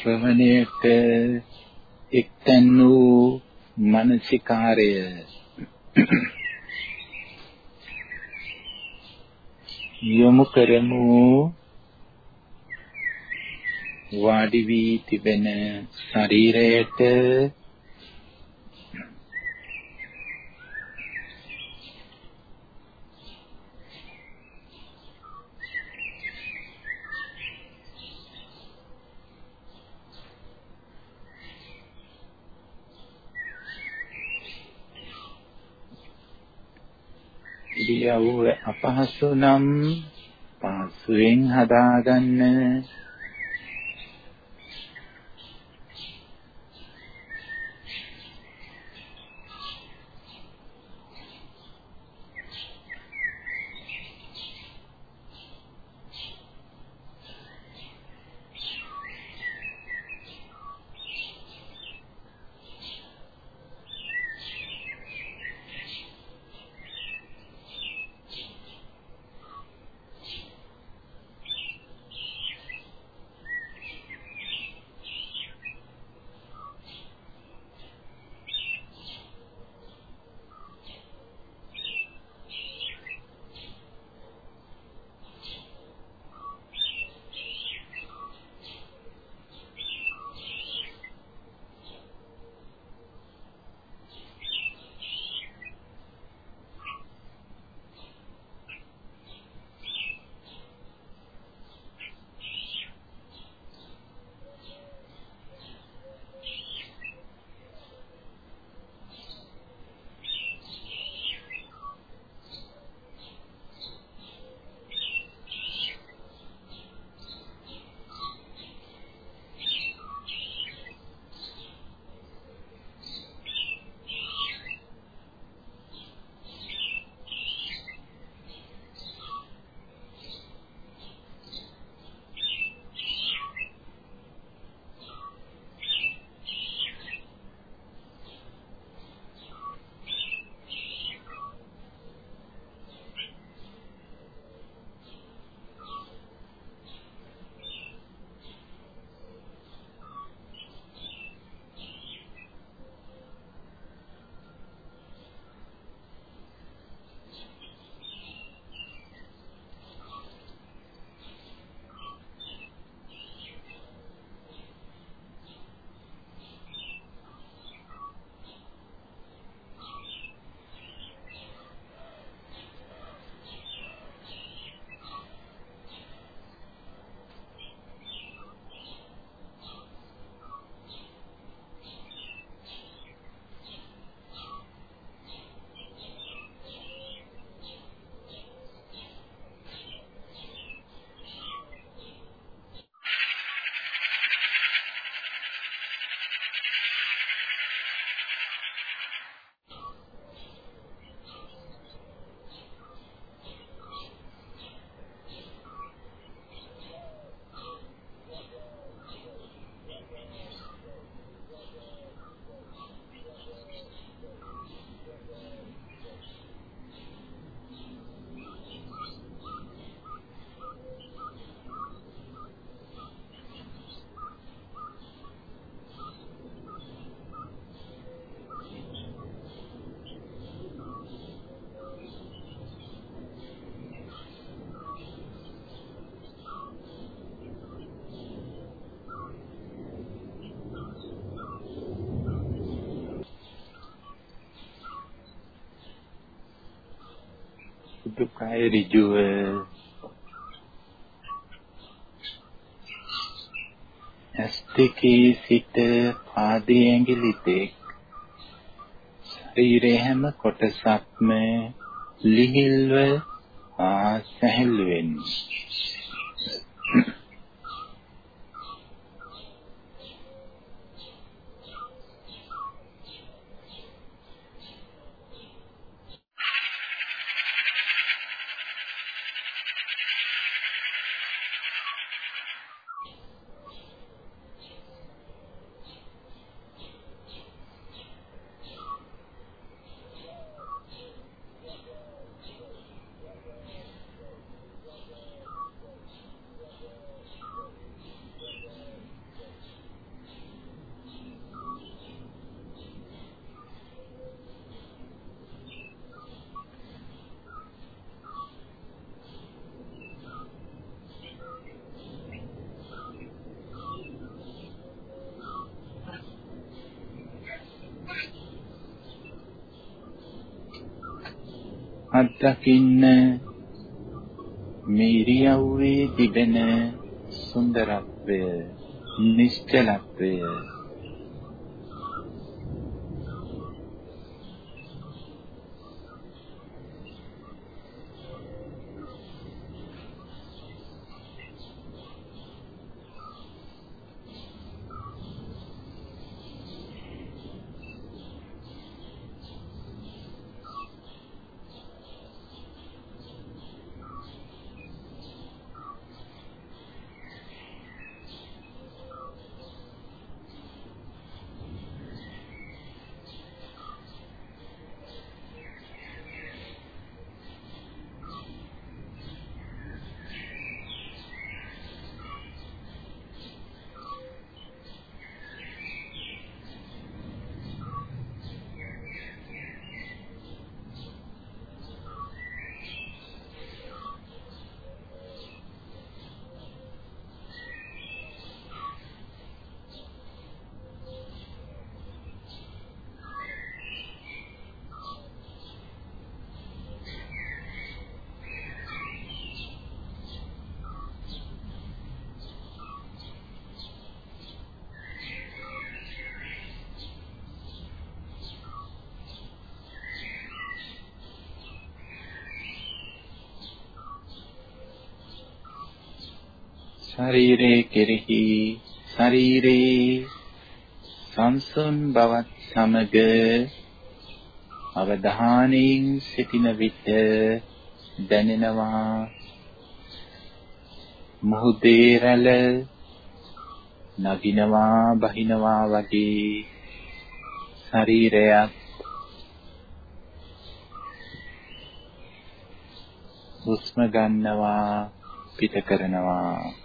ශ්‍රවණයට එක්තැන් වූ මානසිකාරය. යොමු කරමු. වාඩි වී තිබෙන ශරීරයට ඉරියව්ව අපහසු නම් පහසුවෙන් හදාගන්න. දුකයි ඍජුව. ඇස් දෙකේ සිට පාදයේ ඇඟිලි දෙක ශරීරයේ හැම කොටසක්ම ලිහිල්ව ආ සැහැල්ලු වෙන්නේ. අත්දකින්න මේ ඉරියව්වේ තිබෙන සුන්දරත්වය නිශ්චලත්වය. ශරීරයේ කෙරෙහි ශරීරේ සංසුන් බවත් සමග අවධානයෙන් සිටින විට දැනෙනවා මුහුදේ රැළ නගිනවා බහිනවා වගේ ශරීරයක්. හුස්ම ගන්නවා පිට කරනවා.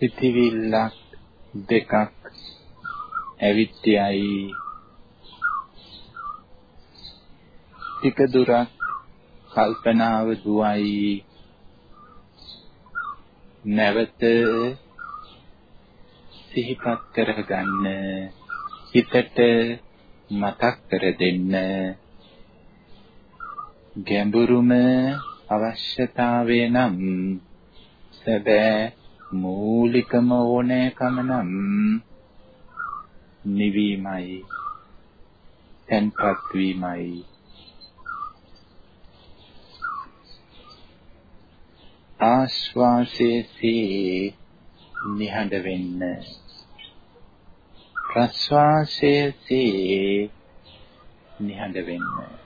සිතවිල්ලක් දෙකක් ඇවිත් යයි ටික දුරක් කල්පනාව දුවයි. නැවත සිහිපත් කරගන්න හිතට මතක් කර දෙන්න. ගැඹුරුම අවශ්‍යතාවය නම් සැබෑ මූලිකම ඕනෑකම නම් නිවීමයි තන්පත් වීමයි. ආශ්වාසයේදී නිහඬ වෙන්න. ප්‍රශ්වාසයේදී නිහඬ වෙන්න.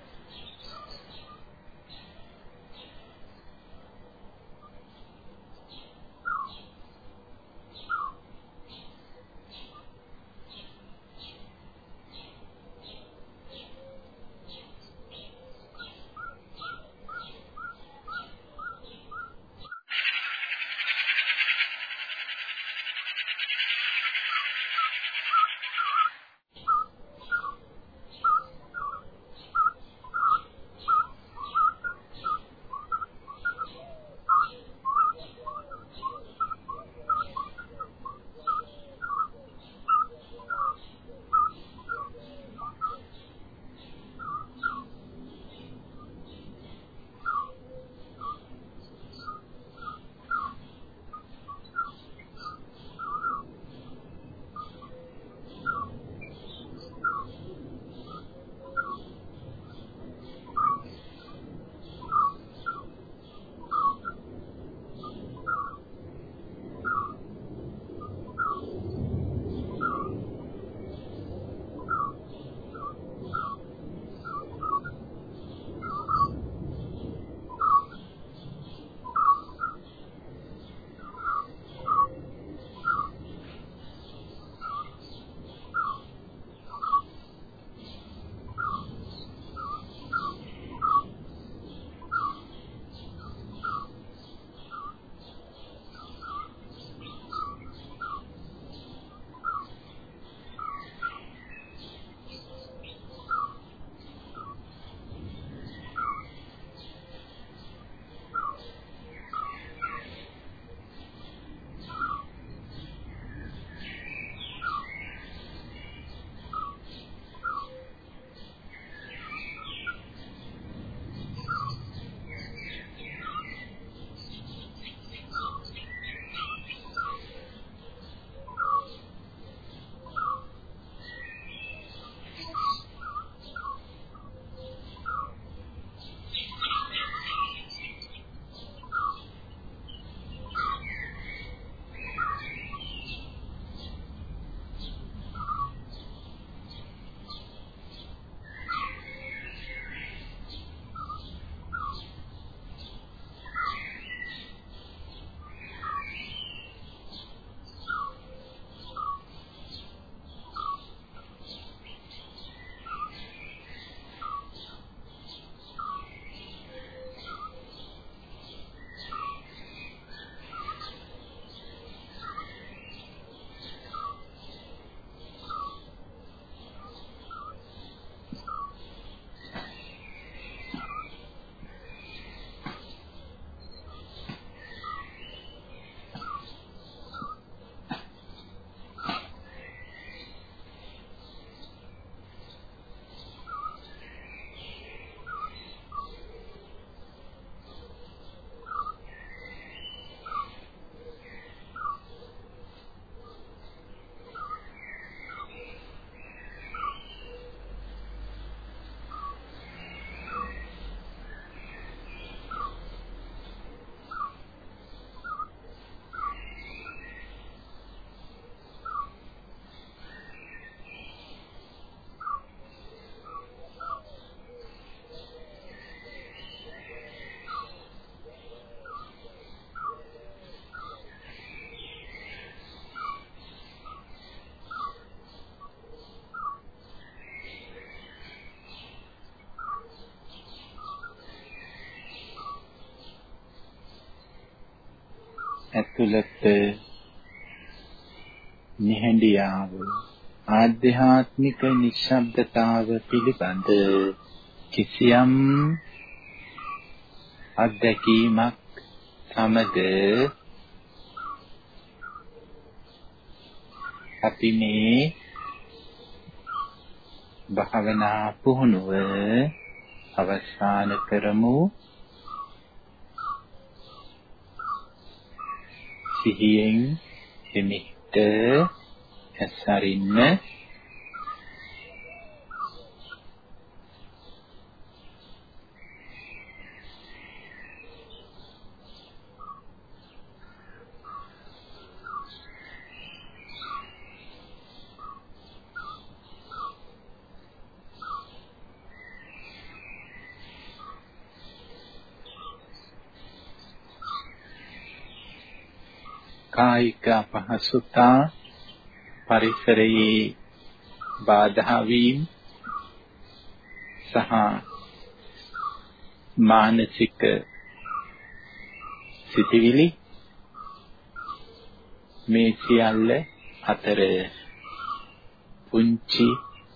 ඇතුළත නිහඬියාව ආධ්‍යාත්මික නිශ්ශබ්දතාව පිළිබඳ කිසියම් අත්දැකීමක් සමග අපි මේ භාවනා පුහුණුව අවසන් කරමු. සිහියෙන් එමිට ඇසරින්න කායික අපහසුතා පරිසරයේ බාධා වීම සහ මානසික සිතිවිලි මේ සියල්ල අතර පුංචි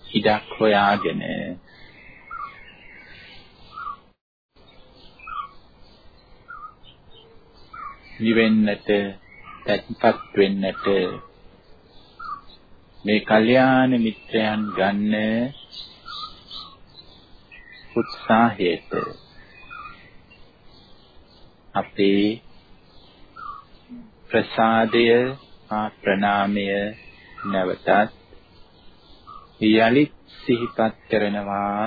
ඉඩක් හොයාගෙන නිවෙන්නට තැන්පත් වෙන්නට මේ කල්යාණ මිත්‍රයන් ගන්න උත්සාහයට අපේ ප්‍රසාදය හා ප්‍රණාමය නැවතත් යලිත් සිහිපත් කරනවා.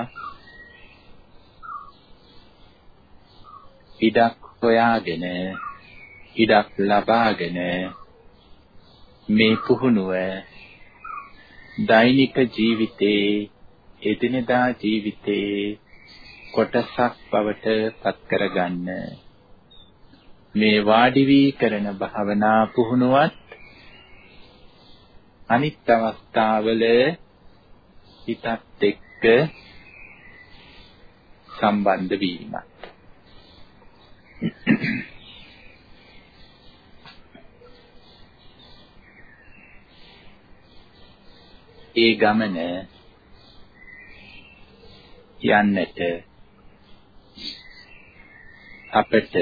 ඉඩක් හොයාගෙන ඉඩක් ලබාගෙන මේ පුහුණුව දෛනික ජීවිතේ එදිනදා ජීවිතේ කොටසක් බවට පත් කරගන්න. මේ වාඩි වී කරන භාවනා පුහුණුවත් අනිත් අවස්ථාවල හිතත් එක්ක සම්බන්ධ වීමත් ඒ ගමන යන්නට අපට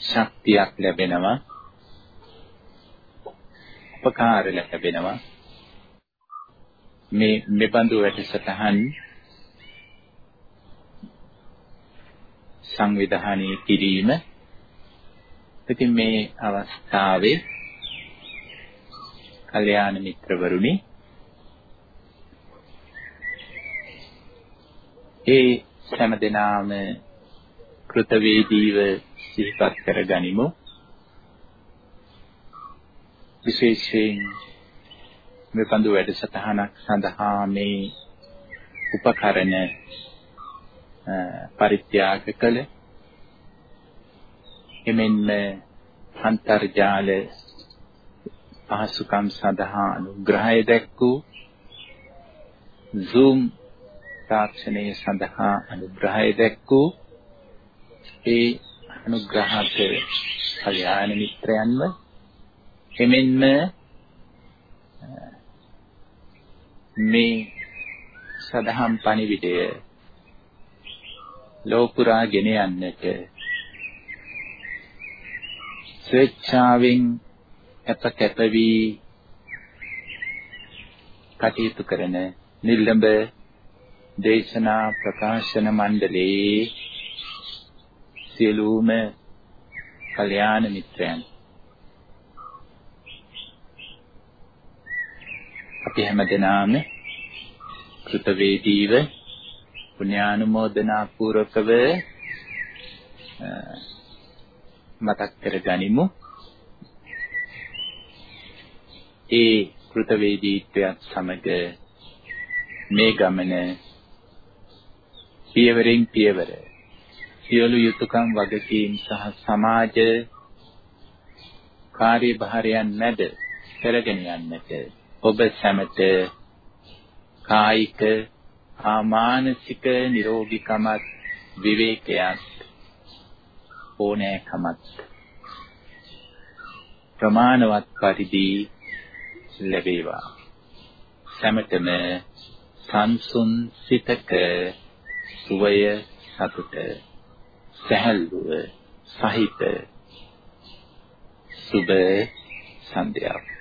ශක්තියක් ලැබෙනවා. උපකාර ලැබෙනවා. මේ මෙබඳු වැඩසටහන් සංවිධානය කිරීම ඉතින් මේ අවස්ථාවේ කල්යාණ මිත්‍රවරුනි ඒ හැම දිනාම කෘතවේදීව සිහිපත් කරගනිමු. විශේෂයෙන් මේ බඳු වැඩසටහනක් සඳහා මේ උපකරණ පරිත්‍යාග කළ එමෙන්න අන්තර්ජාල පහසුකම් සඳහා අනුග්‍රහය දැක්වූ Zoom තාක්ෂණය සඳහා අනුග්‍රහය දැක්වූ ඒ අනුග්‍රහක කල්යාණ මිත්‍රයන්ව එමෙන්ම මේ සදහම් පණිවිඩය ලෝකුරා ගෙන යන්නට ස්වේච්ඡාවෙන් අප කැප වී කටයුතු කරන නිල්ලඹ දේශනා ප්‍රකාශන මණ්ඩලයේ සියලුම කල්යාණ මිත්‍රයන්. අපි හැමදෙනාම කෘතවේදීව පුණ්‍යානුමෝදනා පූර්වකව මතක් කරගනිමු. ඒ කෘතවේදීත්වයත් සමග මේ ගමන පියවරෙන් පියවර සියලු යුතුයකම් වගකීම් සහ සමාජ කාර්යභාරයන් මැද කරගෙන යන්නට ඔබ සැමට කායික හා මානසික නිරෝගීකමත් විවේකයක් ඕනෑකමත් ප්‍රමාණවත් පරිදි ලැබේවා. සැමටම සංසුන් සිතක සුවය සතුට සැහැල්ලුව සහිත සුබ සන්ධ්‍යාවක්.